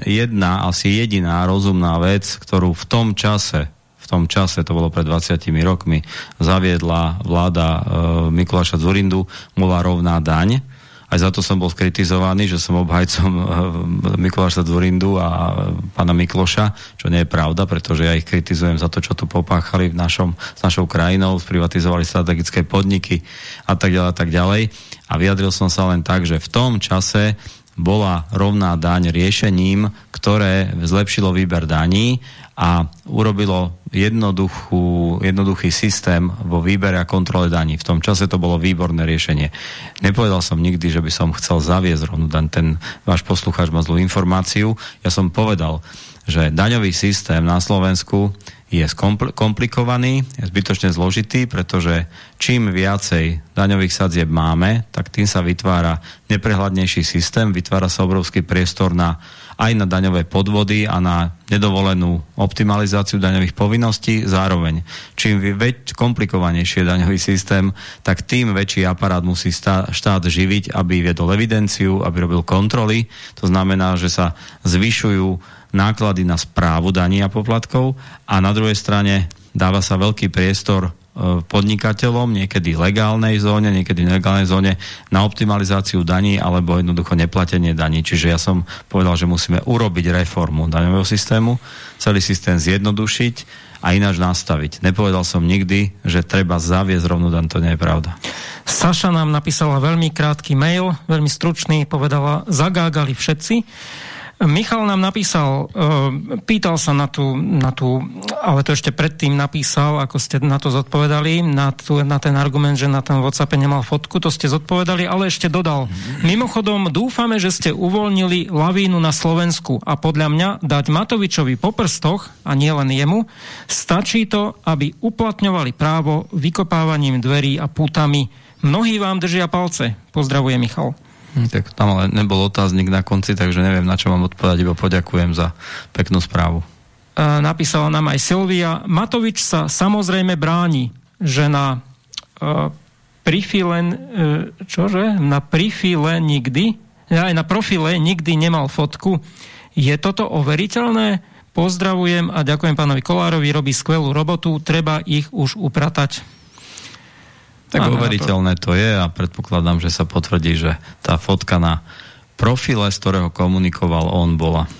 jedna, asi jediná rozumná vec, ktorú v tom čase v tom čase, to bolo pred 20 rokmi, zaviedla vláda e, Mikuláša Zurindu, bola rovná daň. Aj za to som bol skritizovaný, že som obhajcom e, Mikuláša Zurindu a pána Mikloša, čo nie je pravda, pretože ja ich kritizujem za to, čo tu popáchali v našom, s našou krajinou, sprivatizovali strategické podniky a tak ďalej a tak ďalej. A vyjadril som sa len tak, že v tom čase bola rovná daň riešením, ktoré zlepšilo výber daní a urobilo jednoduchý systém vo výbere a kontrole daní. V tom čase to bolo výborné riešenie. Nepovedal som nikdy, že by som chcel zaviesť rovnú daň. Ten váš poslucháč má zlú informáciu. Ja som povedal, že daňový systém na Slovensku je komplikovaný, je zbytočne zložitý, pretože čím viacej daňových sadzieb máme, tak tým sa vytvára neprehľadnejší systém, vytvára sa obrovský priestor na, aj na daňové podvody a na nedovolenú optimalizáciu daňových povinností. Zároveň, čím väč, komplikovanejší je daňový systém, tak tým väčší aparát musí štát živiť, aby viedol evidenciu, aby robil kontroly. To znamená, že sa zvyšujú náklady na správu daní a poplatkov a na druhej strane dáva sa veľký priestor e, podnikateľom, niekedy legálnej zóne, niekedy nelegálnej zóne, na optimalizáciu daní alebo jednoducho neplatenie daní. Čiže ja som povedal, že musíme urobiť reformu daňového systému, celý systém zjednodušiť a ináč nastaviť. Nepovedal som nikdy, že treba zaviesť rovnú daň, to nie je pravda. Saša nám napísala veľmi krátky mail, veľmi stručný, povedala, zagágali všetci. Michal nám napísal, e, pýtal sa na tú, na tú, ale to ešte predtým napísal, ako ste na to zodpovedali, na, tú, na ten argument, že na tom WhatsAppe nemal fotku, to ste zodpovedali, ale ešte dodal. Mimochodom, dúfame, že ste uvoľnili lavínu na Slovensku a podľa mňa dať Matovičovi po prstoch, a nie len jemu, stačí to, aby uplatňovali právo vykopávaním dverí a putami. Mnohí vám držia palce. Pozdravuje Michal. Hm, tak tam ale nebol otáznik na konci, takže neviem, na čo mám odpovedať, iba poďakujem za peknú správu. E, napísala nám aj Silvia. Matovič sa samozrejme bráni, že na e, profile, e, čože? Na profile nikdy, aj na profile nikdy nemal fotku. Je toto overiteľné? Pozdravujem a ďakujem pánovi Kolárovi, robí skvelú robotu, treba ich už upratať. Tak ano, overiteľné to je a predpokladám, že sa potvrdí, že tá fotka na profile, z ktorého komunikoval on, bola.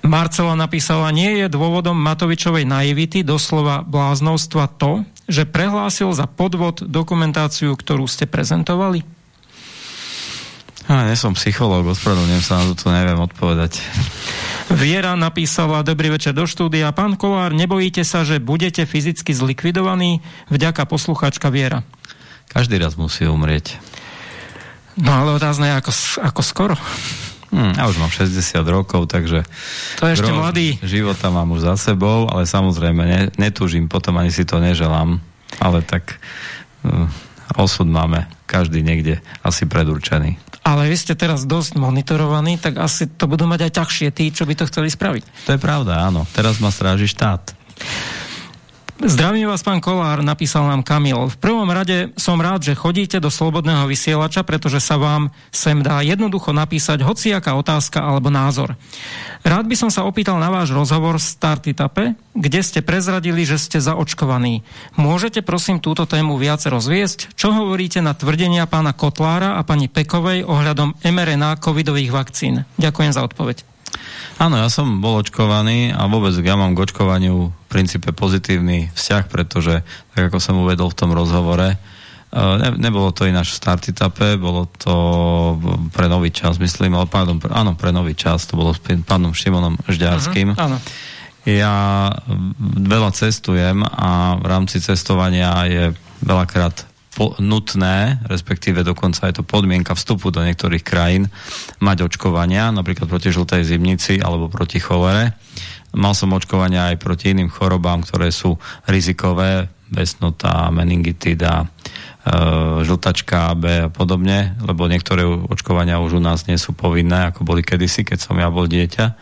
Marcela napísala, nie je dôvodom Matovičovej naivity, doslova bláznovstva to, že prehlásil za podvod dokumentáciu, ktorú ste prezentovali? Ja nie som psychológ, ospravedlňujem sa na to, neviem odpovedať. Viera napísala, dobrý večer do štúdia. Pán Kolár, nebojíte sa, že budete fyzicky zlikvidovaní? Vďaka poslucháčka Viera. Každý raz musí umrieť. No ale otázne je, ako, ako skoro. Hmm, ja už mám 60 rokov, takže... To je ešte mladý. Života mám už za sebou, ale samozrejme ne, netúžim, potom ani si to neželám. Ale tak uh, osud máme každý niekde asi predurčený. Ale vy ste teraz dosť monitorovaní, tak asi to budú mať aj ťažšie tí, čo by to chceli spraviť. To je pravda, áno. Teraz ma stráži štát. Zdravím vás, pán Kolár, napísal nám Kamil. V prvom rade som rád, že chodíte do slobodného vysielača, pretože sa vám sem dá jednoducho napísať hociaká otázka alebo názor. Rád by som sa opýtal na váš rozhovor v Startitape, kde ste prezradili, že ste zaočkovaní. Môžete prosím túto tému viac rozviesť? Čo hovoríte na tvrdenia pána Kotlára a pani Pekovej ohľadom mRNA covidových vakcín? Ďakujem za odpoveď. Áno, ja som bol očkovaný a vôbec ja mám k očkovaniu v princípe pozitívny vzťah, pretože, tak ako som uvedol v tom rozhovore, e, ne, nebolo to ináč v start etape, bolo to pre nový čas, myslím, ale pardon, áno, pre nový čas, to bolo s pánom Šimonom Žďarským. Uh-huh, áno. Ja veľa cestujem a v rámci cestovania je veľakrát nutné, respektíve dokonca je to podmienka vstupu do niektorých krajín, mať očkovania, napríklad proti žltej zimnici alebo proti cholere. Mal som očkovania aj proti iným chorobám, ktoré sú rizikové, besnota, meningitida, e, žltačka AB a podobne, lebo niektoré očkovania už u nás nie sú povinné, ako boli kedysi, keď som ja bol dieťa.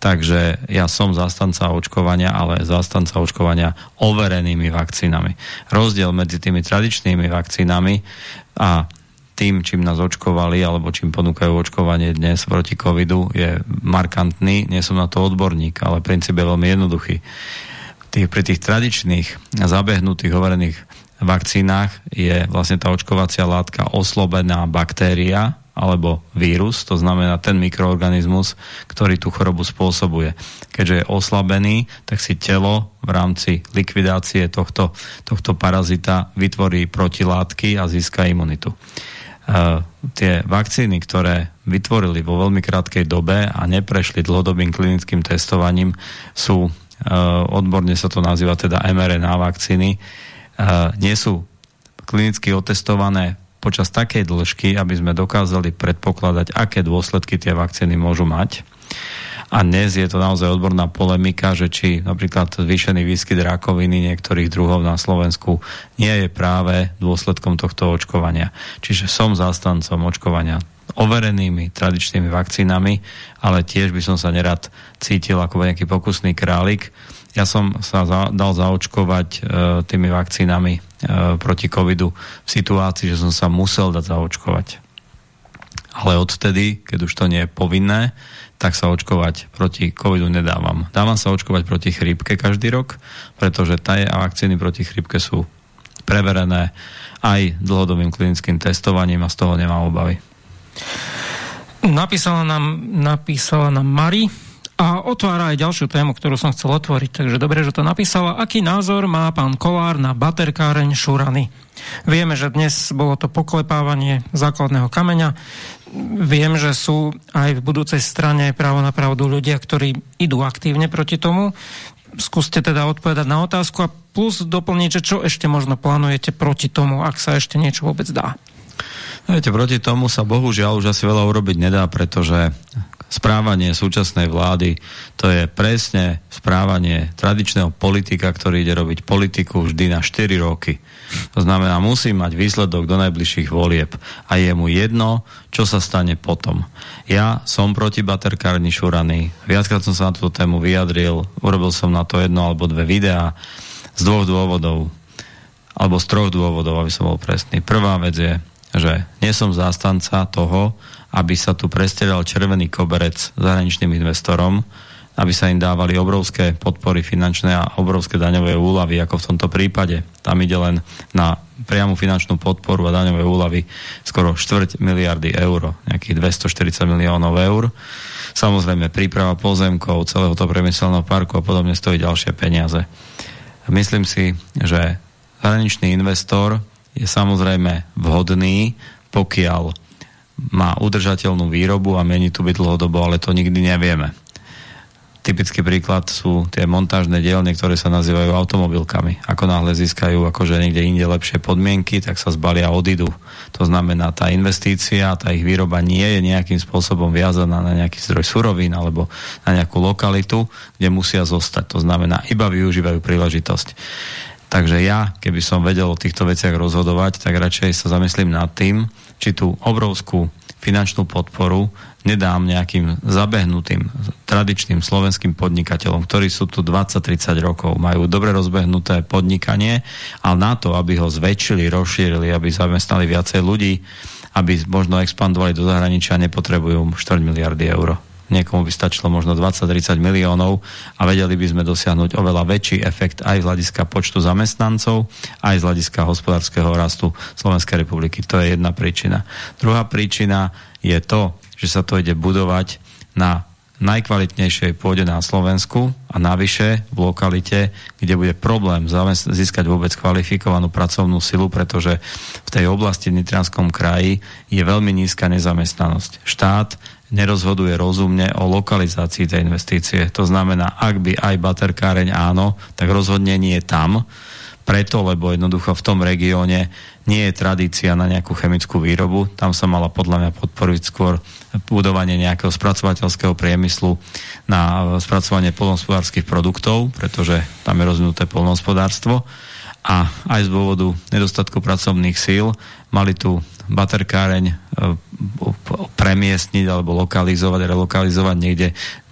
Takže ja som zastanca očkovania, ale zastanca očkovania overenými vakcínami. Rozdiel medzi tými tradičnými vakcínami a tým, čím nás očkovali, alebo čím ponúkajú očkovanie dnes proti covidu, je markantný. Nie som na to odborník, ale princíp je veľmi jednoduchý. Tých, pri tých tradičných zabehnutých overených vakcínach je vlastne tá očkovacia látka oslobená baktéria, alebo vírus, to znamená ten mikroorganizmus, ktorý tú chorobu spôsobuje. Keďže je oslabený, tak si telo v rámci likvidácie tohto, tohto parazita vytvorí protilátky a získa imunitu. Uh, tie vakcíny, ktoré vytvorili vo veľmi krátkej dobe a neprešli dlhodobým klinickým testovaním, sú, uh, odborne sa to nazýva teda mRNA vakcíny, uh, nie sú klinicky otestované počas takej dĺžky, aby sme dokázali predpokladať, aké dôsledky tie vakcíny môžu mať. A dnes je to naozaj odborná polemika, že či napríklad zvýšený výskyt rakoviny niektorých druhov na Slovensku nie je práve dôsledkom tohto očkovania. Čiže som zástancom očkovania overenými tradičnými vakcínami, ale tiež by som sa nerad cítil ako nejaký pokusný králik. Ja som sa za, dal zaočkovať e, tými vakcínami proti covidu v situácii, že som sa musel dať zaočkovať. Ale odtedy, keď už to nie je povinné, tak sa očkovať proti covidu nedávam. Dávam sa očkovať proti chrípke každý rok, pretože tie vakcíny proti chrípke sú preverené aj dlhodobým klinickým testovaním a z toho nemám obavy. Napísala nám, napísala nám Mari, a otvára aj ďalšiu tému, ktorú som chcel otvoriť. Takže dobre, že to napísala. Aký názor má pán Kolár na baterkáreň Šurany? Vieme, že dnes bolo to poklepávanie základného kameňa. Viem, že sú aj v budúcej strane právo na pravdu ľudia, ktorí idú aktívne proti tomu. Skúste teda odpovedať na otázku a plus doplniť, že čo ešte možno plánujete proti tomu, ak sa ešte niečo vôbec dá. Viete, proti tomu sa bohužiaľ už asi veľa urobiť nedá, pretože správanie súčasnej vlády, to je presne správanie tradičného politika, ktorý ide robiť politiku vždy na 4 roky. To znamená, musí mať výsledok do najbližších volieb a je mu jedno, čo sa stane potom. Ja som proti baterkárni Šurany. Viackrát som sa na túto tému vyjadril, urobil som na to jedno alebo dve videá z dvoch dôvodov alebo z troch dôvodov, aby som bol presný. Prvá vec je, že nie som zástanca toho, aby sa tu prestrelal červený koberec zahraničným investorom aby sa im dávali obrovské podpory finančné a obrovské daňové úlavy, ako v tomto prípade. Tam ide len na priamu finančnú podporu a daňové úlavy skoro štvrť miliardy eur, nejakých 240 miliónov eur. Samozrejme, príprava pozemkov, celého toho priemyselného parku a podobne stojí ďalšie peniaze. Myslím si, že zahraničný investor je samozrejme vhodný, pokiaľ má udržateľnú výrobu a mení tu byť dlhodobo, ale to nikdy nevieme. Typický príklad sú tie montážne dielne, ktoré sa nazývajú automobilkami. Ako náhle získajú akože niekde inde lepšie podmienky, tak sa zbalia odídu. To znamená, tá investícia, tá ich výroba nie je nejakým spôsobom viazaná na nejaký zdroj surovín alebo na nejakú lokalitu, kde musia zostať. To znamená, iba využívajú príležitosť. Takže ja, keby som vedel o týchto veciach rozhodovať, tak radšej sa zamyslím nad tým, či tú obrovskú finančnú podporu nedám nejakým zabehnutým tradičným slovenským podnikateľom, ktorí sú tu 20-30 rokov, majú dobre rozbehnuté podnikanie, ale na to, aby ho zväčšili, rozšírili, aby zamestnali viacej ľudí, aby možno expandovali do zahraničia, nepotrebujú 4 miliardy eur niekomu by stačilo možno 20-30 miliónov a vedeli by sme dosiahnuť oveľa väčší efekt aj z hľadiska počtu zamestnancov, aj z hľadiska hospodárskeho rastu Slovenskej republiky. To je jedna príčina. Druhá príčina je to, že sa to ide budovať na najkvalitnejšej pôde na Slovensku a navyše v lokalite, kde bude problém získať vôbec kvalifikovanú pracovnú silu, pretože v tej oblasti v Nitrianskom kraji je veľmi nízka nezamestnanosť. Štát nerozhoduje rozumne o lokalizácii tej investície. To znamená, ak by aj baterkáreň áno, tak rozhodne nie je tam, preto, lebo jednoducho v tom regióne nie je tradícia na nejakú chemickú výrobu. Tam sa mala podľa mňa podporiť skôr budovanie nejakého spracovateľského priemyslu na spracovanie polnospodárských produktov, pretože tam je rozvinuté polnospodárstvo. A aj z dôvodu nedostatku pracovných síl mali tu baterkáreň e, premiestniť alebo lokalizovať, relokalizovať niekde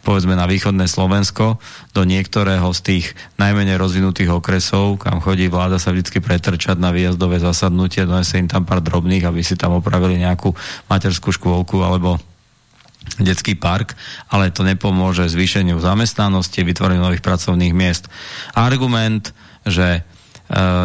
povedzme na východné Slovensko do niektorého z tých najmenej rozvinutých okresov, kam chodí vláda sa vždy pretrčať na výjazdové zasadnutie, donese im tam pár drobných, aby si tam opravili nejakú materskú škôlku alebo detský park, ale to nepomôže zvýšeniu zamestnanosti, vytvoreniu nových pracovných miest. Argument, že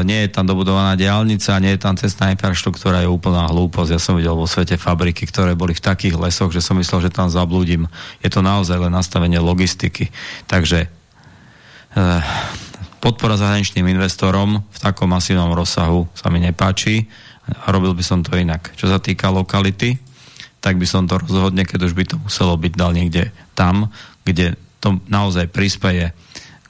nie je tam dobudovaná diálnica, nie je tam cestná infraštruktúra, je úplná hlúposť. Ja som videl vo svete fabriky, ktoré boli v takých lesoch, že som myslel, že tam zablúdim. Je to naozaj len nastavenie logistiky. Takže uh, podpora zahraničným investorom v takom masívnom rozsahu sa mi nepáči a robil by som to inak. Čo sa týka lokality, tak by som to rozhodne, keď už by to muselo byť dal niekde tam, kde to naozaj prispeje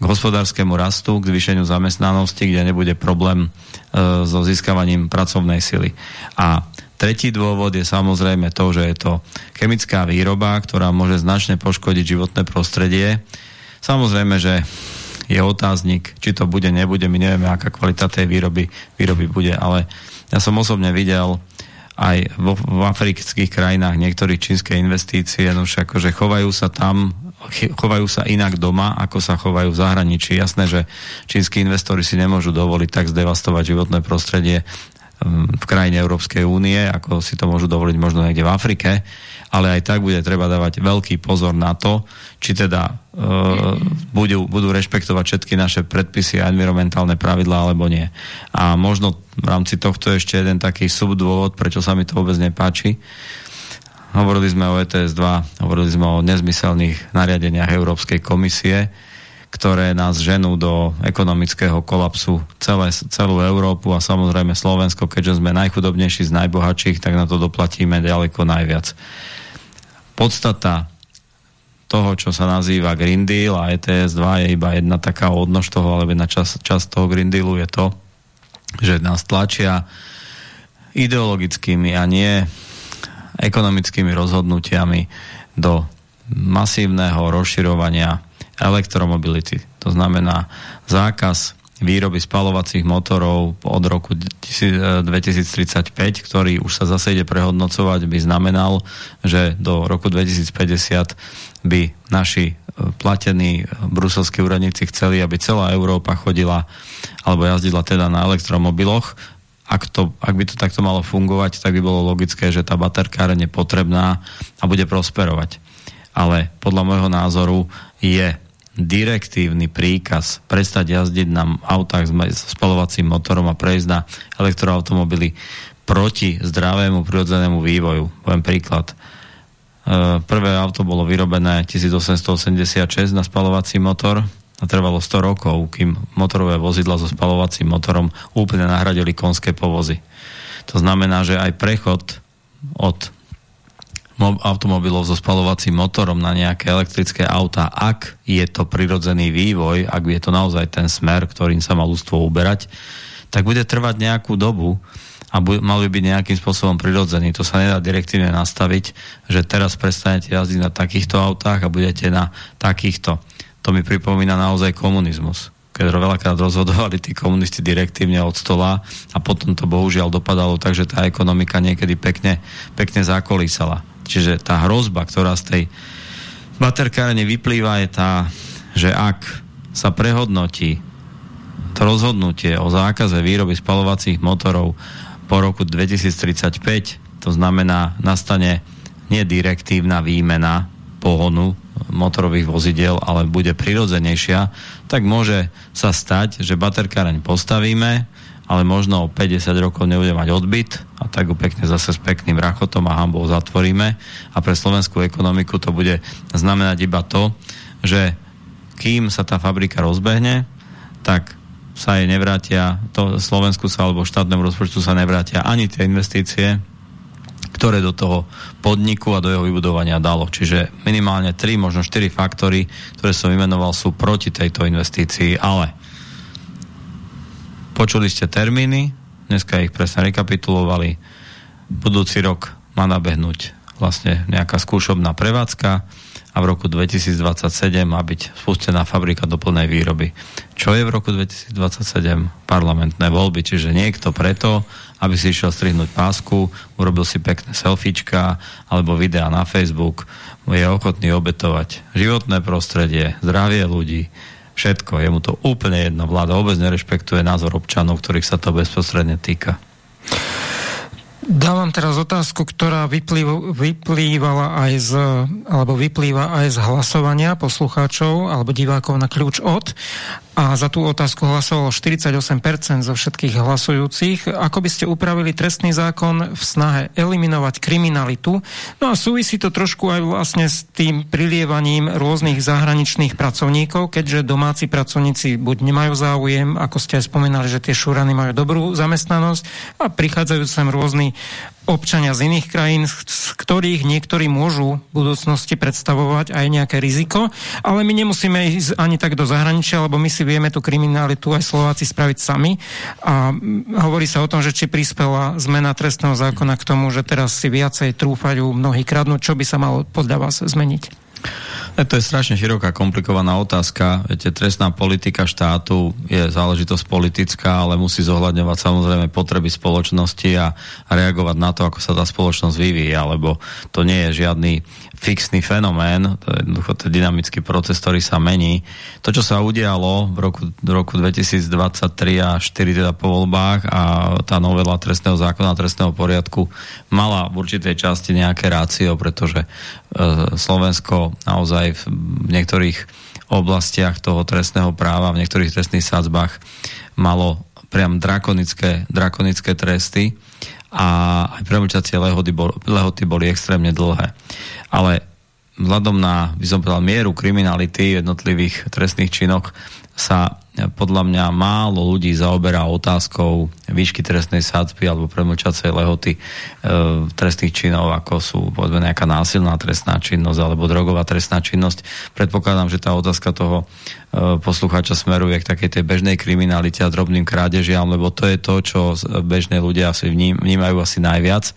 k hospodárskému rastu, k zvýšeniu zamestnanosti, kde nebude problém e, so získavaním pracovnej sily. A tretí dôvod je samozrejme to, že je to chemická výroba, ktorá môže značne poškodiť životné prostredie. Samozrejme, že je otáznik, či to bude, nebude, my nevieme, aká kvalita tej výroby, výroby bude, ale ja som osobne videl aj vo, v afrických krajinách niektorých čínske investície, no však, že chovajú sa tam chovajú sa inak doma, ako sa chovajú v zahraničí. Jasné, že čínsky investori si nemôžu dovoliť tak zdevastovať životné prostredie um, v krajine Európskej únie, ako si to môžu dovoliť možno niekde v Afrike, ale aj tak bude treba dávať veľký pozor na to, či teda e, budú, budú rešpektovať všetky naše predpisy a environmentálne pravidlá, alebo nie. A možno v rámci tohto ešte jeden taký subdôvod, prečo sa mi to vôbec nepáči, Hovorili sme o ETS 2, hovorili sme o nezmyselných nariadeniach Európskej komisie, ktoré nás ženú do ekonomického kolapsu celé, celú Európu a samozrejme Slovensko, keďže sme najchudobnejší z najbohatších, tak na to doplatíme ďaleko najviac. Podstata toho, čo sa nazýva Green Deal a ETS 2 je iba jedna taká odnož toho, alebo jedna časť čas toho Green Dealu je to, že nás tlačia ideologickými a nie ekonomickými rozhodnutiami do masívneho rozširovania elektromobility. To znamená zákaz výroby spalovacích motorov od roku 2035, ktorý už sa zase ide prehodnocovať, by znamenal, že do roku 2050 by naši e, platení bruselskí úradníci chceli, aby celá Európa chodila alebo jazdila teda na elektromobiloch ak, to, ak by to takto malo fungovať, tak by bolo logické, že tá baterkáreň je potrebná a bude prosperovať. Ale podľa môjho názoru je direktívny príkaz prestať jazdiť na autách s spalovacím motorom a prejsť na elektroautomobily proti zdravému prirodzenému vývoju. Poviem príklad. E, prvé auto bolo vyrobené 1886 na spalovací motor a trvalo 100 rokov, kým motorové vozidla so spalovacím motorom úplne nahradili konské povozy. To znamená, že aj prechod od automobilov so spalovacím motorom na nejaké elektrické auta, ak je to prirodzený vývoj, ak je to naozaj ten smer, ktorým sa má ľudstvo uberať, tak bude trvať nejakú dobu a mal by byť nejakým spôsobom prirodzený. To sa nedá direktívne nastaviť, že teraz prestanete jazdiť na takýchto autách a budete na takýchto. To mi pripomína naozaj komunizmus keď veľakrát rozhodovali tí komunisti direktívne od stola a potom to bohužiaľ dopadalo tak, že tá ekonomika niekedy pekne, pekne zakolísala. Čiže tá hrozba, ktorá z tej baterkárne vyplýva, je tá, že ak sa prehodnotí to rozhodnutie o zákaze výroby spalovacích motorov po roku 2035, to znamená, nastane nedirektívna výmena pohonu motorových vozidel, ale bude prirodzenejšia, tak môže sa stať, že baterkáreň postavíme, ale možno o 50 rokov nebude mať odbyt a tak ho pekne zase s pekným rachotom a hambou zatvoríme. A pre slovenskú ekonomiku to bude znamenať iba to, že kým sa tá fabrika rozbehne, tak sa jej nevrátia, to Slovensku sa alebo štátnemu rozpočtu sa nevrátia ani tie investície, ktoré do toho podniku a do jeho vybudovania dalo. Čiže minimálne 3, možno 4 faktory, ktoré som vymenoval, sú proti tejto investícii, ale Počuli ste termíny, dneska ich presne rekapitulovali. Budúci rok má nabehnúť vlastne nejaká skúšobná prevádzka a v roku 2027 má byť spustená fabrika do plnej výroby. Čo je v roku 2027? Parlamentné voľby, čiže niekto preto, aby si išiel strihnúť pásku, urobil si pekné selfiečka alebo videa na Facebook, je ochotný obetovať životné prostredie, zdravie ľudí, všetko. Je mu to úplne jedno. Vláda vôbec nerešpektuje názor občanov, ktorých sa to bezprostredne týka. Dávam teraz otázku, ktorá vyplýv, vyplývala aj z, alebo vyplýva aj z hlasovania poslucháčov alebo divákov na kľúč od a za tú otázku hlasovalo 48% zo všetkých hlasujúcich. Ako by ste upravili trestný zákon v snahe eliminovať kriminalitu? No a súvisí to trošku aj vlastne s tým prilievaním rôznych zahraničných pracovníkov, keďže domáci pracovníci buď nemajú záujem, ako ste aj spomínali, že tie šúrany majú dobrú zamestnanosť a prichádzajú sem rôzni občania z iných krajín, z ktorých niektorí môžu v budúcnosti predstavovať aj nejaké riziko, ale my nemusíme ísť ani tak do zahraničia, lebo my si vieme tú kriminalitu aj Slováci spraviť sami a hovorí sa o tom, že či prispela zmena trestného zákona k tomu, že teraz si viacej trúfajú mnohí kradnúť, čo by sa malo podľa vás zmeniť? To je strašne široká, komplikovaná otázka. Viete, trestná politika štátu je záležitosť politická, ale musí zohľadňovať samozrejme potreby spoločnosti a, a reagovať na to, ako sa tá spoločnosť vyvíja, lebo to nie je žiadny fixný fenomén, to je jednoducho to dynamický proces, ktorý sa mení. To, čo sa udialo v roku, roku 2023 a 4 teda po voľbách a tá novela trestného zákona, trestného poriadku mala v určitej časti nejaké rácio, pretože e, Slovensko naozaj v, niektorých oblastiach toho trestného práva, v niektorých trestných sadzbách malo priam drakonické, drakonické tresty a aj premlčacie lehoty, bol, lehoty boli extrémne dlhé. Ale vzhľadom na, by som povedal, mieru kriminality jednotlivých trestných činoch sa podľa mňa málo ľudí zaoberá otázkou výšky trestnej sádzby alebo premlčacej lehoty e, trestných činov, ako sú povedzme nejaká násilná trestná činnosť alebo drogová trestná činnosť. Predpokladám, že tá otázka toho e, poslucháča smeruje k takej tej bežnej kriminalite a drobným krádežiam, lebo to je to, čo bežné ľudia asi vním, vnímajú asi najviac.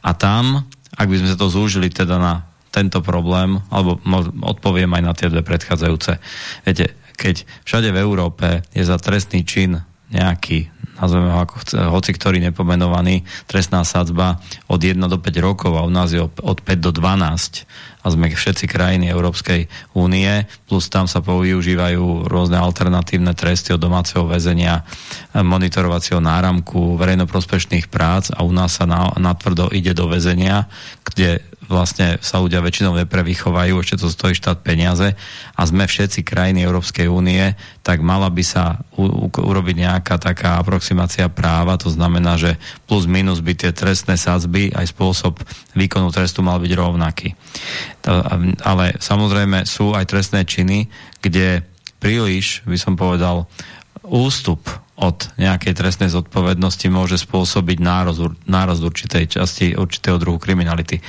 A tam, ak by sme sa to zúžili teda na tento problém, alebo odpoviem aj na tie dve predchádzajúce. Viete, keď všade v Európe je za trestný čin nejaký, nazveme ho ako hoci ktorý nepomenovaný, trestná sadzba od 1 do 5 rokov a u nás je od 5 do 12 a sme všetci krajiny Európskej únie, plus tam sa používajú rôzne alternatívne tresty od domáceho väzenia, monitorovacieho náramku, verejnoprospešných prác a u nás sa na, natvrdo ide do väzenia, kde vlastne sa ľudia väčšinou neprevychovajú, ešte to stojí štát peniaze a sme všetci krajiny Európskej únie, tak mala by sa urobiť nejaká taká aproximácia práva, to znamená, že plus minus by tie trestné sadzby aj spôsob výkonu trestu mal byť rovnaký. Ale samozrejme sú aj trestné činy, kde príliš, by som povedal, ústup od nejakej trestnej zodpovednosti môže spôsobiť nárost, nárost určitej časti, určitého druhu kriminality. E,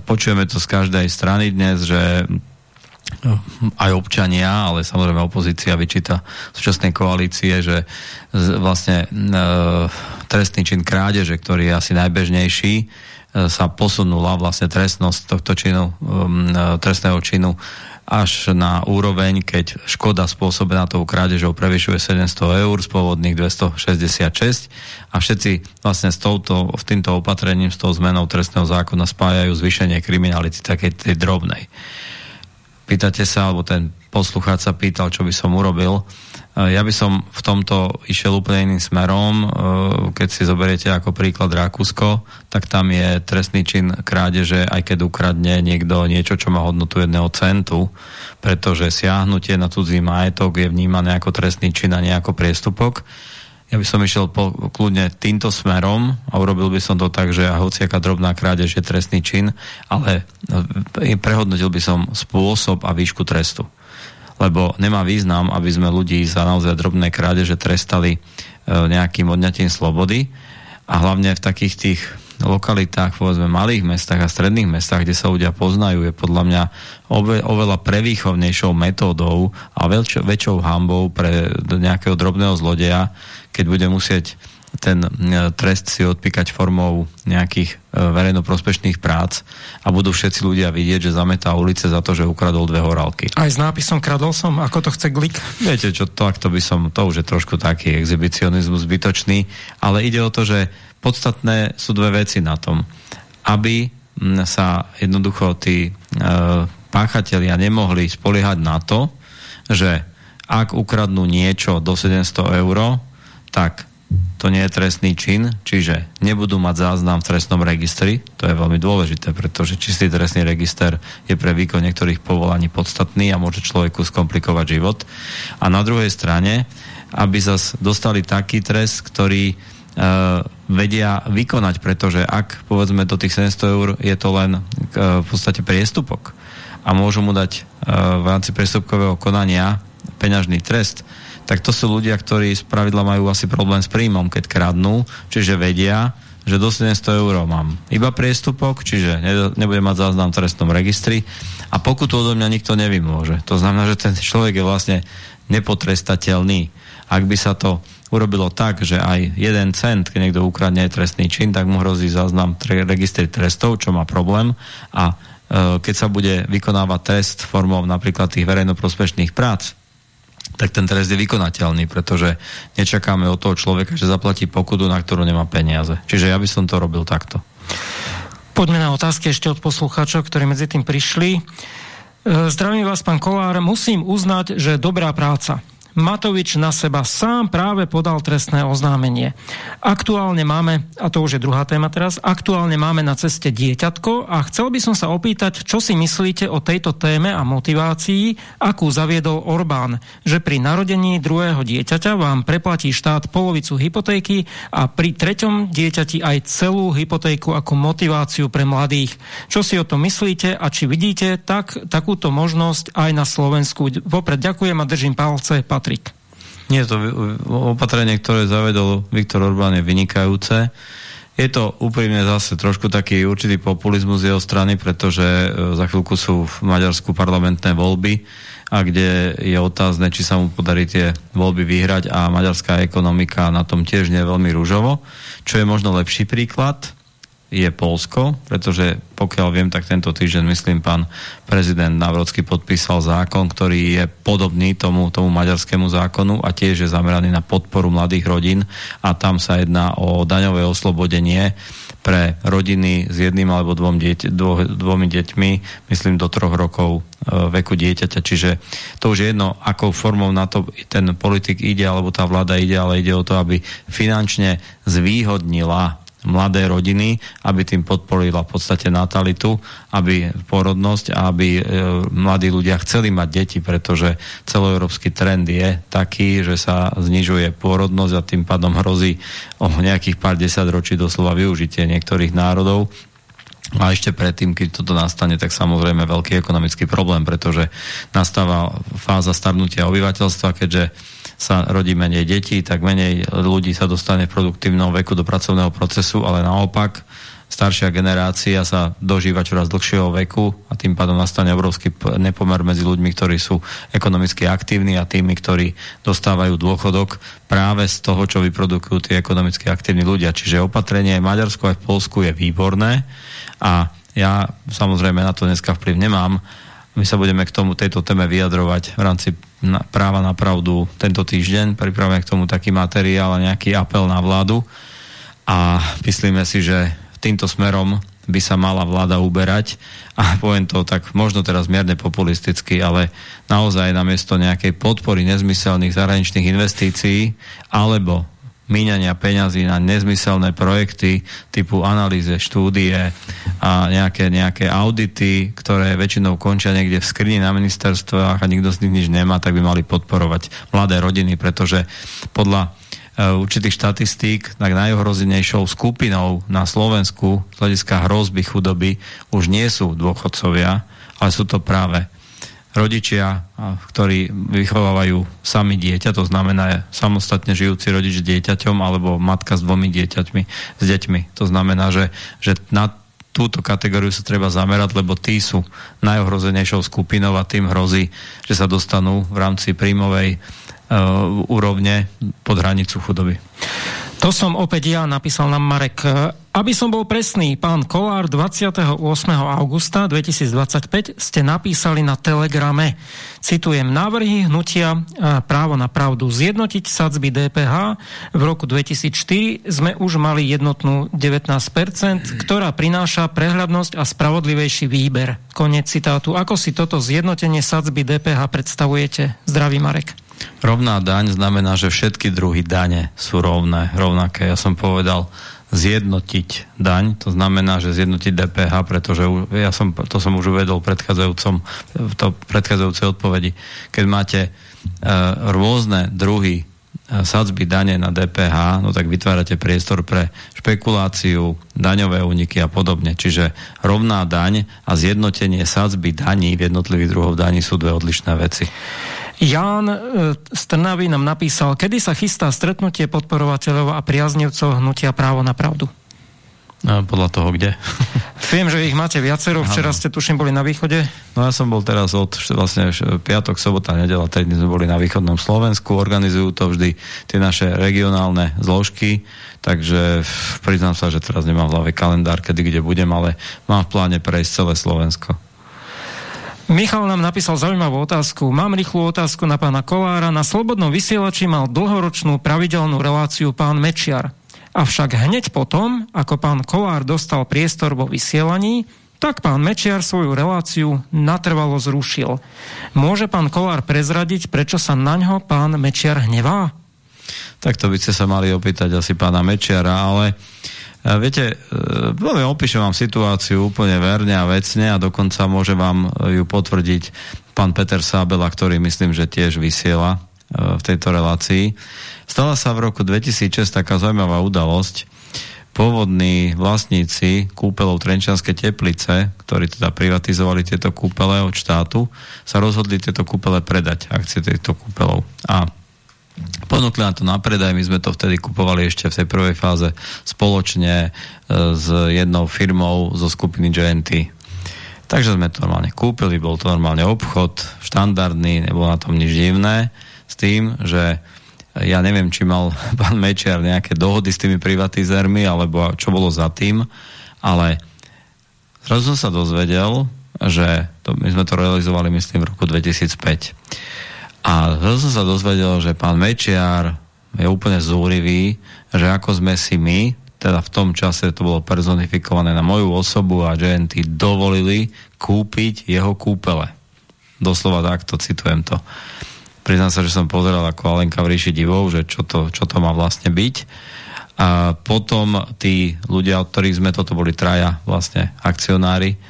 počujeme to z každej strany dnes, že aj občania, ale samozrejme opozícia vyčíta súčasnej koalície, že vlastne e, trestný čin krádeže, ktorý je asi najbežnejší, e, sa posunula vlastne trestnosť tohto činu, trestného činu až na úroveň, keď škoda spôsobená tou krádežou prevyšuje 700 eur z pôvodných 266 a všetci vlastne s touto, v týmto opatrením, s tou zmenou trestného zákona spájajú zvýšenie kriminality takej tej drobnej. Pýtate sa, alebo ten poslucháč sa pýtal, čo by som urobil. E, ja by som v tomto išiel úplne iným smerom. E, keď si zoberiete ako príklad Rakúsko, tak tam je trestný čin krádeže, aj keď ukradne niekto niečo, čo má hodnotu jedného centu, pretože siahnutie na cudzí majetok je vnímané ako trestný čin a nie ako priestupok. Ja by som išiel po, kľudne týmto smerom a urobil by som to tak, že hociaká drobná krádež je trestný čin, ale e, prehodnotil by som spôsob a výšku trestu lebo nemá význam, aby sme ľudí za naozaj drobné krádeže trestali e, nejakým odňatím slobody. A hlavne v takých tých lokalitách, povedzme malých mestách a stredných mestách, kde sa ľudia poznajú, je podľa mňa ove, oveľa prevýchovnejšou metódou a väčšou hambou pre nejakého drobného zlodeja, keď bude musieť ten e, trest si odpíkať formou nejakých e, verejnoprospešných prác a budú všetci ľudia vidieť, že zametá ulice za to, že ukradol dve horálky. Aj s nápisom kradol som, ako to chce Glik? Viete čo, to, to by som, to už je trošku taký exhibicionizmus zbytočný, ale ide o to, že podstatné sú dve veci na tom. Aby sa jednoducho tí e, páchatelia nemohli spoliehať na to, že ak ukradnú niečo do 700 eur, tak to nie je trestný čin, čiže nebudú mať záznam v trestnom registri, to je veľmi dôležité, pretože čistý trestný register je pre výkon niektorých povolaní podstatný a môže človeku skomplikovať život. A na druhej strane, aby zas dostali taký trest, ktorý uh, vedia vykonať, pretože ak povedzme do tých 700 eur je to len uh, v podstate priestupok a môžu mu dať uh, v rámci priestupkového konania peňažný trest, tak to sú ľudia, ktorí z pravidla majú asi problém s príjmom, keď kradnú, čiže vedia, že do 700 eur mám iba priestupok, čiže nebudem mať záznam v trestnom registri a pokutu odo mňa nikto nevymôže. To znamená, že ten človek je vlastne nepotrestateľný. Ak by sa to urobilo tak, že aj jeden cent, keď niekto ukradne trestný čin, tak mu hrozí záznam tre registri trestov, čo má problém a e, keď sa bude vykonávať trest formou napríklad tých verejnoprospešných prác, tak ten trest je vykonateľný, pretože nečakáme od toho človeka, že zaplatí pokutu, na ktorú nemá peniaze. Čiže ja by som to robil takto. Poďme na otázky ešte od poslucháčov, ktorí medzi tým prišli. E, zdravím vás, pán Kolár. Musím uznať, že dobrá práca. Matovič na seba sám práve podal trestné oznámenie. Aktuálne máme, a to už je druhá téma teraz, aktuálne máme na ceste dieťatko a chcel by som sa opýtať, čo si myslíte o tejto téme a motivácii, akú zaviedol Orbán, že pri narodení druhého dieťaťa vám preplatí štát polovicu hypotéky a pri treťom dieťati aj celú hypotéku ako motiváciu pre mladých. Čo si o tom myslíte a či vidíte tak, takúto možnosť aj na Slovensku? Vopred ďakujem a držím palce. Patrik. Nie, to opatrenie, ktoré zavedol Viktor Orbán je vynikajúce. Je to úprimne zase trošku taký určitý populizmus z jeho strany, pretože e, za chvíľku sú v Maďarsku parlamentné voľby a kde je otázne, či sa mu podarí tie voľby vyhrať a maďarská ekonomika na tom tiež nie je veľmi rúžovo. Čo je možno lepší príklad, je Polsko, pretože pokiaľ viem, tak tento týždeň, myslím, pán prezident Navrocký podpísal zákon, ktorý je podobný tomu, tomu maďarskému zákonu a tiež je zameraný na podporu mladých rodín a tam sa jedná o daňové oslobodenie pre rodiny s jedným alebo dvom dieť, dvo, dvomi deťmi, myslím do troch rokov e, veku dieťaťa. Čiže to už je jedno, akou formou na to ten politik ide, alebo tá vláda ide, ale ide o to, aby finančne zvýhodnila mladé rodiny, aby tým podporila v podstate natalitu, aby porodnosť a aby e, mladí ľudia chceli mať deti, pretože celoeurópsky trend je taký, že sa znižuje pôrodnosť a tým pádom hrozí o nejakých pár desať ročí doslova využitie niektorých národov. A ešte predtým, keď toto nastane, tak samozrejme veľký ekonomický problém, pretože nastáva fáza starnutia obyvateľstva, keďže sa rodí menej detí, tak menej ľudí sa dostane v produktívnom veku do pracovného procesu, ale naopak staršia generácia sa dožíva čoraz dlhšieho veku a tým pádom nastane obrovský nepomer medzi ľuďmi, ktorí sú ekonomicky aktívni a tými, ktorí dostávajú dôchodok práve z toho, čo vyprodukujú tí ekonomicky aktívni ľudia. Čiže opatrenie v Maďarsku aj v Polsku je výborné a ja samozrejme na to dneska vplyv nemám, my sa budeme k tomu tejto téme vyjadrovať v rámci na, práva na pravdu tento týždeň. Pripravíme k tomu taký materiál a nejaký apel na vládu a myslíme si, že týmto smerom by sa mala vláda uberať a poviem to tak možno teraz mierne populisticky, ale naozaj namiesto nejakej podpory nezmyselných zahraničných investícií alebo míňania peňazí na nezmyselné projekty typu analýze, štúdie a nejaké, nejaké audity, ktoré väčšinou končia niekde v skrini na ministerstvách a nikto z nich nič nemá, tak by mali podporovať mladé rodiny, pretože podľa uh, určitých štatistík tak najohrozenejšou skupinou na Slovensku z hľadiska hrozby chudoby už nie sú dôchodcovia, ale sú to práve rodičia, ktorí vychovávajú sami dieťa, to znamená samostatne žijúci rodič s dieťaťom alebo matka s dvomi dieťaťmi, s deťmi. To znamená, že, že na túto kategóriu sa treba zamerať, lebo tí sú najohrozenejšou skupinou a tým hrozí, že sa dostanú v rámci príjmovej uh, úrovne pod hranicu chudoby. To som opäť ja, napísal nám Marek. Aby som bol presný, pán Kolár 28. augusta 2025 ste napísali na Telegrame, citujem, návrhy hnutia právo na pravdu zjednotiť sadzby DPH. V roku 2004 sme už mali jednotnú 19%, ktorá prináša prehľadnosť a spravodlivejší výber. Konec citátu. Ako si toto zjednotenie sadzby DPH predstavujete? Zdravý Marek. Rovná daň znamená, že všetky druhy dane sú rovné, rovnaké. Ja som povedal zjednotiť daň, to znamená, že zjednotiť DPH, pretože ja som, to som už uvedol predchádzajúcom, v to predchádzajúcej odpovedi. Keď máte e, rôzne druhy e, sadzby dane na DPH, no tak vytvárate priestor pre špekuláciu, daňové úniky a podobne. Čiže rovná daň a zjednotenie sadzby daní v jednotlivých druhov daní sú dve odlišné veci. Ján e, z Trnavy nám napísal, kedy sa chystá stretnutie podporovateľov a priaznivcov hnutia právo na pravdu. No, podľa toho kde? <laughs> Viem, že ich máte viacero. Včera ste tuším boli na východe. No ja som bol teraz od vlastne piatok, sobota, nedela, 3 dní sme boli na východnom Slovensku. Organizujú to vždy tie naše regionálne zložky, takže priznám sa, že teraz nemám v hlave kalendár, kedy kde budem, ale mám v pláne prejsť celé Slovensko. Michal nám napísal zaujímavú otázku. Mám rýchlu otázku na pána Kolára. Na Slobodnom vysielači mal dlhoročnú pravidelnú reláciu pán Mečiar. Avšak hneď potom, ako pán Kolár dostal priestor vo vysielaní, tak pán Mečiar svoju reláciu natrvalo zrušil. Môže pán Kolár prezradiť, prečo sa na ňo pán Mečiar hnevá? Tak to by ste sa mali opýtať asi pána Mečiara, ale Viete, e, opíšem vám situáciu úplne verne a vecne a dokonca môže vám ju potvrdiť pán Peter Sábela, ktorý myslím, že tiež vysiela e, v tejto relácii. Stala sa v roku 2006 taká zaujímavá udalosť. Pôvodní vlastníci kúpelov Trenčanskej teplice, ktorí teda privatizovali tieto kúpele od štátu, sa rozhodli tieto kúpele predať, akcie týchto kúpelov. A Ponúkli nám to na predaj, my sme to vtedy kupovali ešte v tej prvej fáze spoločne e, s jednou firmou zo skupiny JNT. Takže sme to normálne kúpili, bol to normálne obchod, štandardný, nebolo na tom nič divné, s tým, že ja neviem, či mal <laughs> pán Mečiar nejaké dohody s tými privatizérmi, alebo čo bolo za tým, ale zrazu som sa dozvedel, že to, my sme to realizovali, myslím, v roku 2005 a zase som sa dozvedel, že pán Mečiar je úplne zúrivý, že ako sme si my, teda v tom čase to bolo personifikované na moju osobu a GNT dovolili kúpiť jeho kúpele. Doslova takto, citujem to. Priznám sa, že som pozeral ako Alenka v ríši divov, že čo to, čo to má vlastne byť. A potom tí ľudia, od ktorých sme, toto boli traja vlastne akcionári,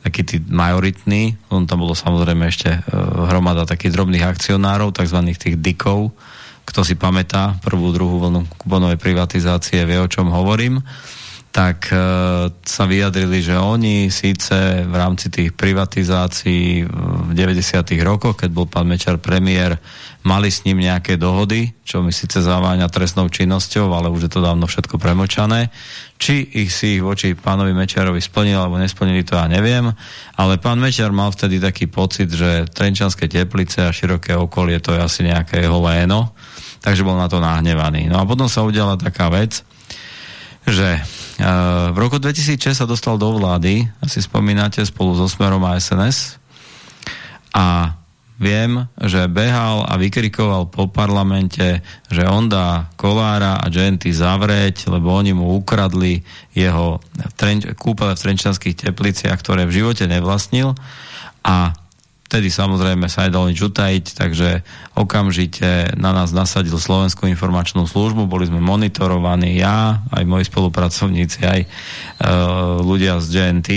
takí tí majoritní, on tam bolo samozrejme ešte e, hromada takých drobných akcionárov, tzv. tých dikov, kto si pamätá prvú, druhú vlnu kuponovej privatizácie, vie o čom hovorím tak e, sa vyjadrili, že oni síce v rámci tých privatizácií v 90. rokoch, keď bol pán Mečar premiér, mali s ním nejaké dohody, čo mi síce zaváňa trestnou činnosťou, ale už je to dávno všetko premočané. Či ich si ich voči pánovi Mečarovi splnili alebo nesplnili, to ja neviem. Ale pán Mečar mal vtedy taký pocit, že Trenčanské teplice a široké okolie to je asi nejaké jeho léno, takže bol na to nahnevaný. No a potom sa udiala taká vec, že v roku 2006 sa dostal do vlády, asi spomínate, spolu so Smerom a SNS a viem, že behal a vykrikoval po parlamente, že on dá Kolára a Genty zavrieť, lebo oni mu ukradli jeho kúpele v Trenčanských tepliciach, ktoré v živote nevlastnil. A Vtedy samozrejme sa nedalo nič utajiť, takže okamžite na nás nasadil Slovenskú informačnú službu, boli sme monitorovaní, ja, aj moji spolupracovníci, aj e, ľudia z GNT,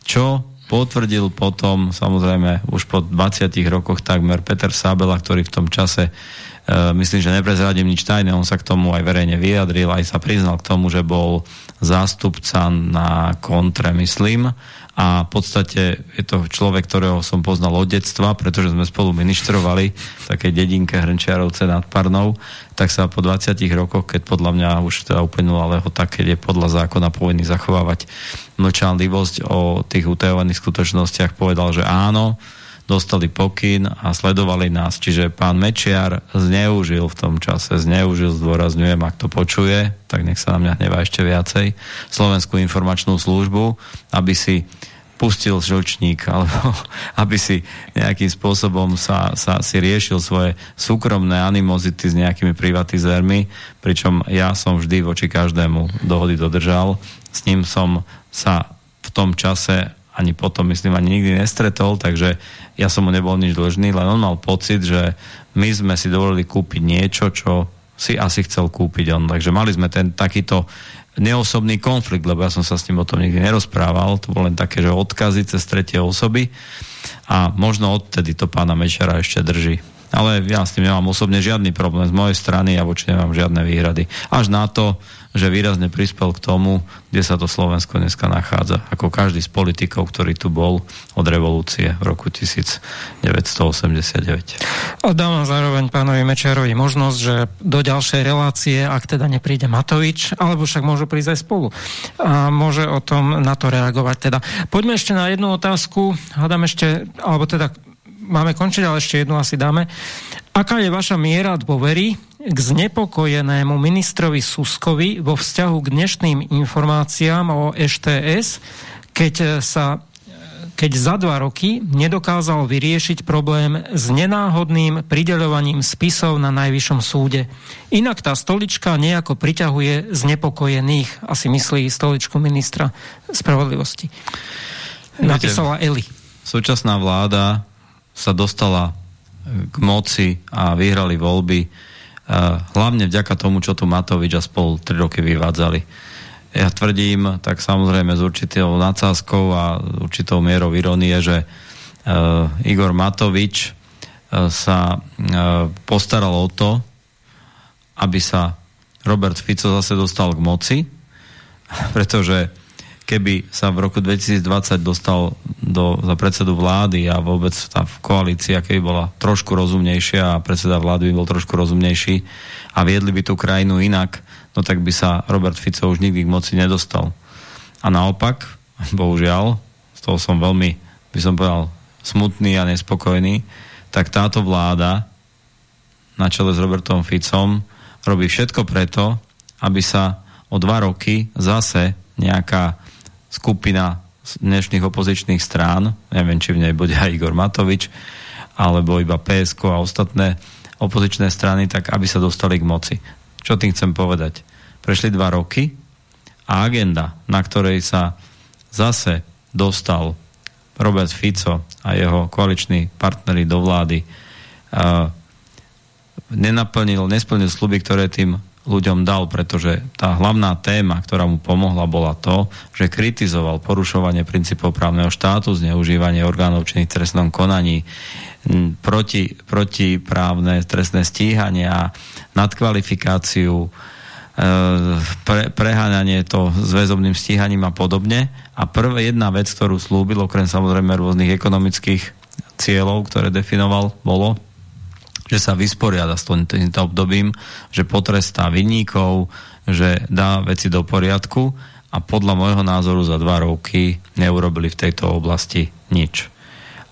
čo potvrdil potom, samozrejme, už po 20 rokoch takmer Peter Sábela, ktorý v tom čase Uh, myslím, že neprezradím nič tajné, on sa k tomu aj verejne vyjadril, aj sa priznal k tomu, že bol zástupca na kontre, myslím, a v podstate je to človek, ktorého som poznal od detstva, pretože sme spolu ministrovali v takej dedinke Hrnčiarovce nad Parnou, tak sa po 20 rokoch, keď podľa mňa už teda uplynula tak, keď je podľa zákona povinný zachovávať mlčanlivosť o tých utajovaných skutočnostiach, povedal, že áno, dostali pokyn a sledovali nás. Čiže pán Mečiar zneužil v tom čase, zneužil, zdôrazňujem, ak to počuje, tak nech sa na mňa hnevá ešte viacej, Slovenskú informačnú službu, aby si pustil žlčník, alebo <laughs> aby si nejakým spôsobom sa, sa si riešil svoje súkromné animozity s nejakými privatizérmi, pričom ja som vždy voči každému dohody dodržal. S ním som sa v tom čase ani potom, myslím, ani nikdy nestretol, takže ja som mu nebol nič dlžný, len on mal pocit, že my sme si dovolili kúpiť niečo, čo si asi chcel kúpiť on. Takže mali sme ten takýto neosobný konflikt, lebo ja som sa s ním o tom nikdy nerozprával, to bol len také, že odkazy cez tretie osoby a možno odtedy to pána Mečera ešte drží. Ale ja s tým nemám osobne žiadny problém z mojej strany, ja voči nemám žiadne výhrady. Až na to, že výrazne prispel k tomu, kde sa to Slovensko dneska nachádza. Ako každý z politikov, ktorý tu bol od revolúcie v roku 1989. Dávam zároveň pánovi Mečerovi možnosť, že do ďalšej relácie, ak teda nepríde Matovič, alebo však môžu prísť aj spolu. A môže o tom na to reagovať. Teda. Poďme ešte na jednu otázku. Hľadám ešte, alebo teda máme končiť, ale ešte jednu asi dáme. Aká je vaša miera dôvery k znepokojenému ministrovi Suskovi vo vzťahu k dnešným informáciám o EŠTS, keď sa keď za dva roky nedokázal vyriešiť problém s nenáhodným prideľovaním spisov na Najvyššom súde. Inak tá stolička nejako priťahuje znepokojených, asi myslí stoličku ministra spravodlivosti. Napísala Eli. Súčasná vláda sa dostala k moci a vyhrali voľby hlavne vďaka tomu, čo tu Matovič a spolu 3 roky vyvádzali. Ja tvrdím, tak samozrejme s určitou nadsázkou a určitou mierou ironie, že uh, Igor Matovič sa postaral o to, aby sa Robert Fico zase dostal k moci, <laughs> pretože keby sa v roku 2020 dostal do, za predsedu vlády a vôbec tá koalícia, keby bola trošku rozumnejšia a predseda vlády by bol trošku rozumnejší a viedli by tú krajinu inak, no tak by sa Robert Fico už nikdy k moci nedostal. A naopak, bohužiaľ, z toho som veľmi, by som povedal, smutný a nespokojný, tak táto vláda na čele s Robertom Ficom robí všetko preto, aby sa o dva roky zase nejaká skupina dnešných opozičných strán, neviem, či v nej bude aj Igor Matovič, alebo iba PSK a ostatné opozičné strany, tak aby sa dostali k moci. Čo tým chcem povedať? Prešli dva roky a agenda, na ktorej sa zase dostal Robert Fico a jeho koaliční partnery do vlády, uh, nenaplnil, nesplnil sluby, ktoré tým ľuďom dal, pretože tá hlavná téma, ktorá mu pomohla, bola to, že kritizoval porušovanie princípov právneho štátu, zneužívanie orgánov činných trestnom konaní, proti, protiprávne trestné stíhania, nadkvalifikáciu, e, pre, preháňanie to s väzobným stíhaním a podobne. A prvá jedna vec, ktorú slúbil, okrem samozrejme rôznych ekonomických cieľov, ktoré definoval, bolo, že sa vysporiada s týmto obdobím, že potrestá vinníkov, že dá veci do poriadku a podľa môjho názoru za dva roky neurobili v tejto oblasti nič.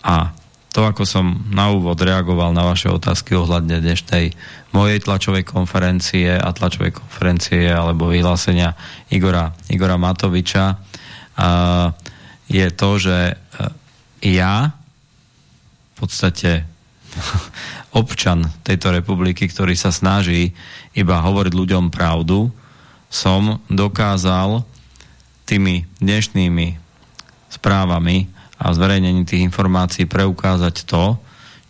A to, ako som na úvod reagoval na vaše otázky ohľadne dnešnej mojej tlačovej konferencie a tlačovej konferencie alebo vyhlásenia Igora, Igora Matoviča, uh, je to, že uh, ja v podstate občan tejto republiky, ktorý sa snaží iba hovoriť ľuďom pravdu, som dokázal tými dnešnými správami a zverejnení tých informácií preukázať to,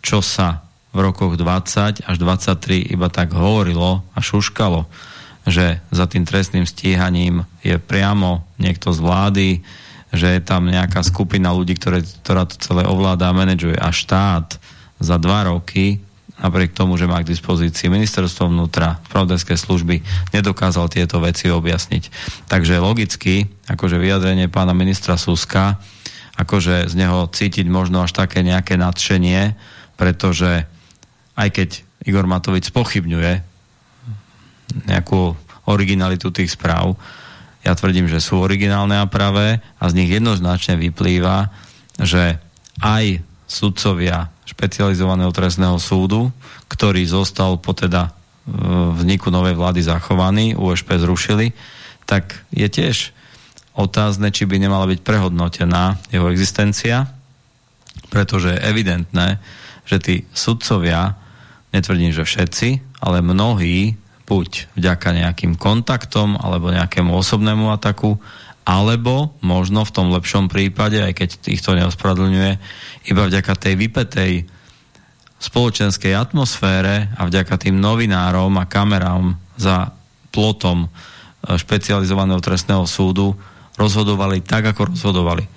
čo sa v rokoch 20 až 23 iba tak hovorilo a šuškalo, že za tým trestným stíhaním je priamo niekto z vlády, že je tam nejaká skupina ľudí, ktoré, ktorá to celé ovláda a manažuje. A štát za dva roky napriek tomu, že má k dispozícii ministerstvo vnútra, spravodajské služby, nedokázal tieto veci objasniť. Takže logicky, akože vyjadrenie pána ministra Suska, akože z neho cítiť možno až také nejaké nadšenie, pretože aj keď Igor Matovič spochybňuje nejakú originalitu tých správ, ja tvrdím, že sú originálne a pravé a z nich jednoznačne vyplýva, že aj sudcovia špecializovaného trestného súdu, ktorý zostal po teda vzniku novej vlády zachovaný, USP zrušili, tak je tiež otázne, či by nemala byť prehodnotená jeho existencia, pretože je evidentné, že tí sudcovia, netvrdím, že všetci, ale mnohí, buď vďaka nejakým kontaktom alebo nejakému osobnému ataku, alebo možno v tom lepšom prípade, aj keď ich to neospravedlňuje, iba vďaka tej vypetej spoločenskej atmosfére a vďaka tým novinárom a kamerám za plotom e, špecializovaného trestného súdu rozhodovali tak, ako rozhodovali.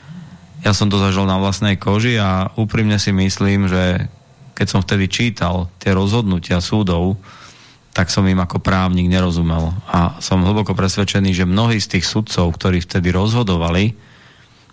Ja som to zažil na vlastnej koži a úprimne si myslím, že keď som vtedy čítal tie rozhodnutia súdov, tak som im ako právnik nerozumel. A som hlboko presvedčený, že mnohí z tých sudcov, ktorí vtedy rozhodovali,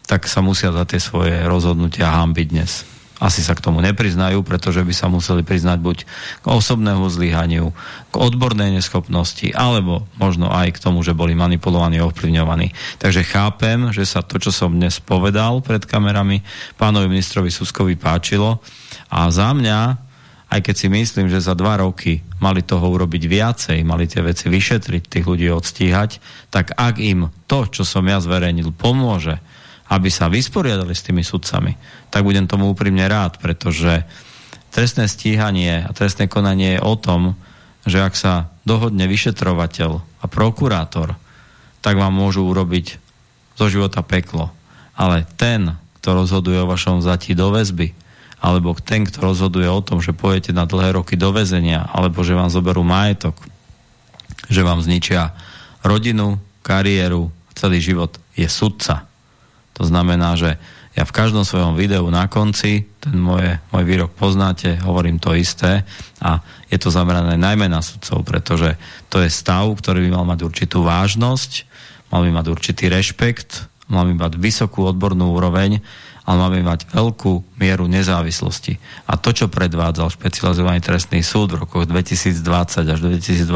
tak sa musia za tie svoje rozhodnutia hámbiť dnes asi sa k tomu nepriznajú, pretože by sa museli priznať buď k osobnému zlyhaniu, k odbornej neschopnosti, alebo možno aj k tomu, že boli manipulovaní, ovplyvňovaní. Takže chápem, že sa to, čo som dnes povedal pred kamerami, pánovi ministrovi Suskovi páčilo a za mňa aj keď si myslím, že za dva roky mali toho urobiť viacej, mali tie veci vyšetriť, tých ľudí odstíhať, tak ak im to, čo som ja zverejnil, pomôže, aby sa vysporiadali s tými sudcami, tak budem tomu úprimne rád, pretože trestné stíhanie a trestné konanie je o tom, že ak sa dohodne vyšetrovateľ a prokurátor, tak vám môžu urobiť zo života peklo. Ale ten, kto rozhoduje o vašom vzatí do väzby, alebo ten, kto rozhoduje o tom, že pojete na dlhé roky do väzenia, alebo že vám zoberú majetok, že vám zničia rodinu, kariéru, celý život, je sudca. To znamená, že ja v každom svojom videu na konci, ten moje, môj výrok poznáte, hovorím to isté a je to zamerané najmä na sudcov, pretože to je stav, ktorý by mal mať určitú vážnosť, mal by mať určitý rešpekt, mal by mať vysokú odbornú úroveň, ale mal by mať veľkú mieru nezávislosti. A to, čo predvádzal špecializovaný trestný súd v rokoch 2020 až 2023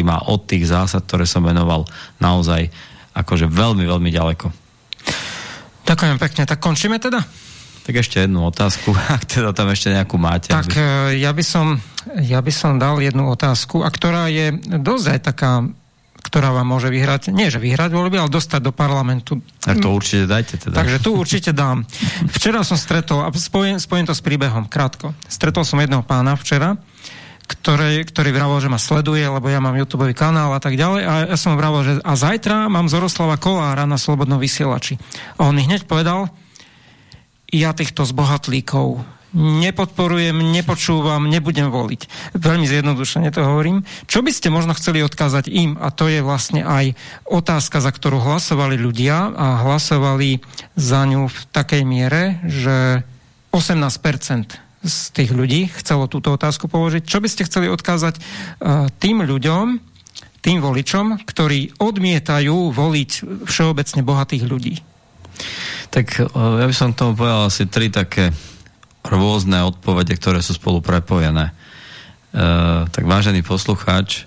má od tých zásad, ktoré som venoval naozaj akože veľmi, veľmi ďaleko. Ďakujem pekne. Tak končíme teda? Tak ešte jednu otázku, <laughs> ak teda tam ešte nejakú máte. Tak aby... E, ja, by som, ja by som dal jednu otázku, a ktorá je dosť aj taká ktorá vám môže vyhrať, nie že vyhrať voľby, ale dostať do parlamentu. Tak to určite dajte teda. Takže tu určite dám. Včera som stretol, a spojím, spojím to s príbehom, krátko. Stretol som jedného pána včera, ktorý, ktorý vravol, že ma sleduje, lebo ja mám YouTube kanál a tak ďalej. A ja som vravol, že a zajtra mám Zoroslava Kolára na Slobodnom vysielači. A on mi hneď povedal, ja týchto zbohatlíkov nepodporujem, nepočúvam, nebudem voliť. Veľmi zjednodušene to hovorím. Čo by ste možno chceli odkázať im? A to je vlastne aj otázka, za ktorú hlasovali ľudia a hlasovali za ňu v takej miere, že 18% z tých ľudí chcelo túto otázku položiť. Čo by ste chceli odkázať uh, tým ľuďom, tým voličom, ktorí odmietajú voliť všeobecne bohatých ľudí? Tak uh, ja by som k tomu povedal asi tri také rôzne odpovede, ktoré sú spolu prepojené. Uh, tak vážený poslucháč,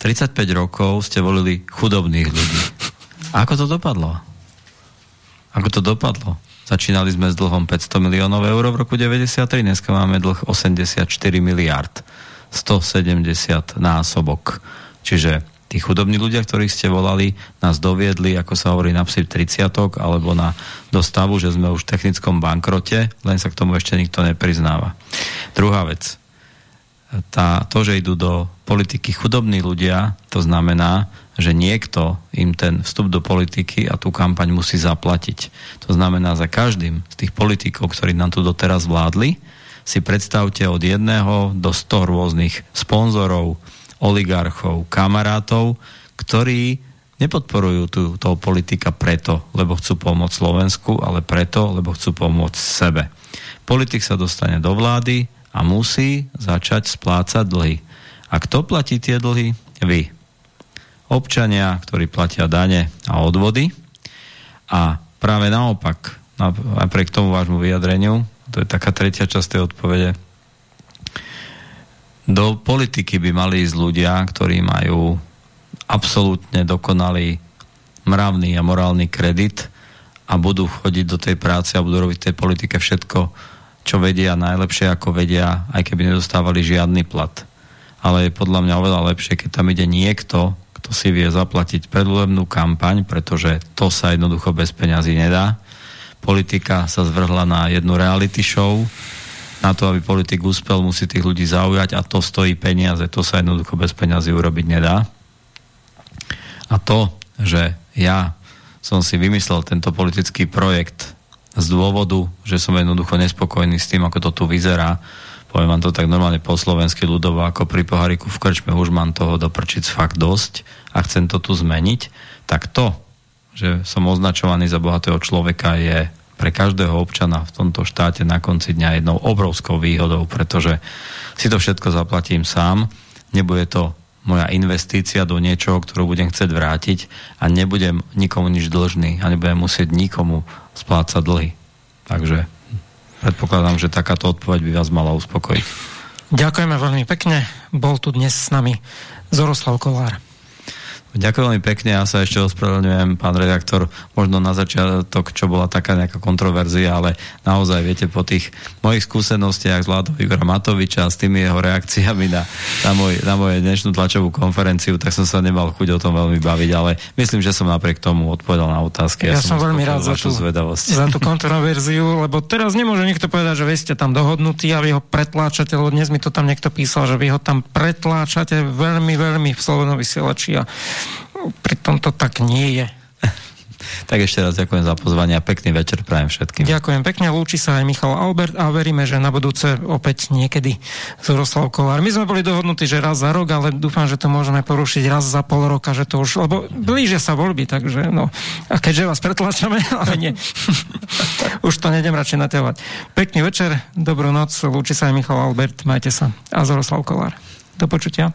35 rokov ste volili chudobných ľudí. A ako to dopadlo? Ako to dopadlo? Začínali sme s dlhom 500 miliónov eur v roku 93, dneska máme dlh 84 miliard. 170 násobok. Čiže tí chudobní ľudia, ktorých ste volali, nás doviedli, ako sa hovorí na psi 30 alebo na dostavu, že sme už v technickom bankrote, len sa k tomu ešte nikto nepriznáva. Druhá vec. Tá, to, že idú do politiky chudobní ľudia, to znamená, že niekto im ten vstup do politiky a tú kampaň musí zaplatiť. To znamená, za každým z tých politikov, ktorí nám tu doteraz vládli, si predstavte od jedného do sto rôznych sponzorov, oligarchov, kamarátov, ktorí nepodporujú tú, toho politika preto, lebo chcú pomôcť Slovensku, ale preto, lebo chcú pomôcť sebe. Politik sa dostane do vlády a musí začať splácať dlhy. A kto platí tie dlhy? Vy občania, ktorí platia dane a odvody. A práve naopak, napriek tomu vášmu vyjadreniu, to je taká tretia časť tej odpovede, do politiky by mali ísť ľudia, ktorí majú absolútne dokonalý mravný a morálny kredit a budú chodiť do tej práce a budú robiť v tej politike všetko, čo vedia najlepšie, ako vedia, aj keby nedostávali žiadny plat. Ale je podľa mňa oveľa lepšie, keď tam ide niekto, kto si vie zaplatiť predvolebnú kampaň, pretože to sa jednoducho bez peňazí nedá. Politika sa zvrhla na jednu reality show. Na to, aby politik úspel, musí tých ľudí zaujať a to stojí peniaze. To sa jednoducho bez peňazí urobiť nedá. A to, že ja som si vymyslel tento politický projekt z dôvodu, že som jednoducho nespokojný s tým, ako to tu vyzerá, poviem vám to tak normálne po slovensky ľudovo, ako pri pohariku v krčme, už mám toho doprčiť fakt dosť a chcem to tu zmeniť, tak to, že som označovaný za bohatého človeka je pre každého občana v tomto štáte na konci dňa jednou obrovskou výhodou, pretože si to všetko zaplatím sám, nebude to moja investícia do niečoho, ktorú budem chcieť vrátiť a nebudem nikomu nič dlžný a nebudem musieť nikomu splácať dlhy. Takže Predpokladám, že takáto odpoveď by vás mala uspokojiť. Ďakujeme veľmi pekne. Bol tu dnes s nami Zoroslav Kolár. Ďakujem veľmi pekne, ja sa ešte ospravedlňujem, pán redaktor, možno na začiatok, čo bola taká nejaká kontroverzia, ale naozaj, viete, po tých mojich skúsenostiach s vládou Igora Matoviča a s tými jeho reakciami na, na, môj, na moje dnešnú tlačovú konferenciu, tak som sa nemal chuť o tom veľmi baviť, ale myslím, že som napriek tomu odpovedal na otázky. Ja, ja som, som veľmi rád za tú, za tú kontroverziu, lebo teraz nemôže niekto povedať, že vy ste tam dohodnutí a vy ho pretláčate, lebo dnes mi to tam niekto písal, že vy ho tam pretláčate veľmi, veľmi v Slobodnom vysielači a Pritom to tak nie je. <laughs> tak ešte raz ďakujem za pozvanie a pekný večer prajem všetkým. Ďakujem pekne, lúči sa aj Michal Albert a veríme, že na budúce opäť niekedy Zoroslav Kolár. My sme boli dohodnutí, že raz za rok, ale dúfam, že to môžeme porušiť raz za pol roka, že to už, lebo blíže sa voľby, takže no. A keďže vás pretlačame, <laughs> ale nie. <laughs> už to nedem radšej naťahovať. Pekný večer, dobrú noc, lúči sa aj Michal Albert, majte sa. A Zoroslav Kolár. Do počutia.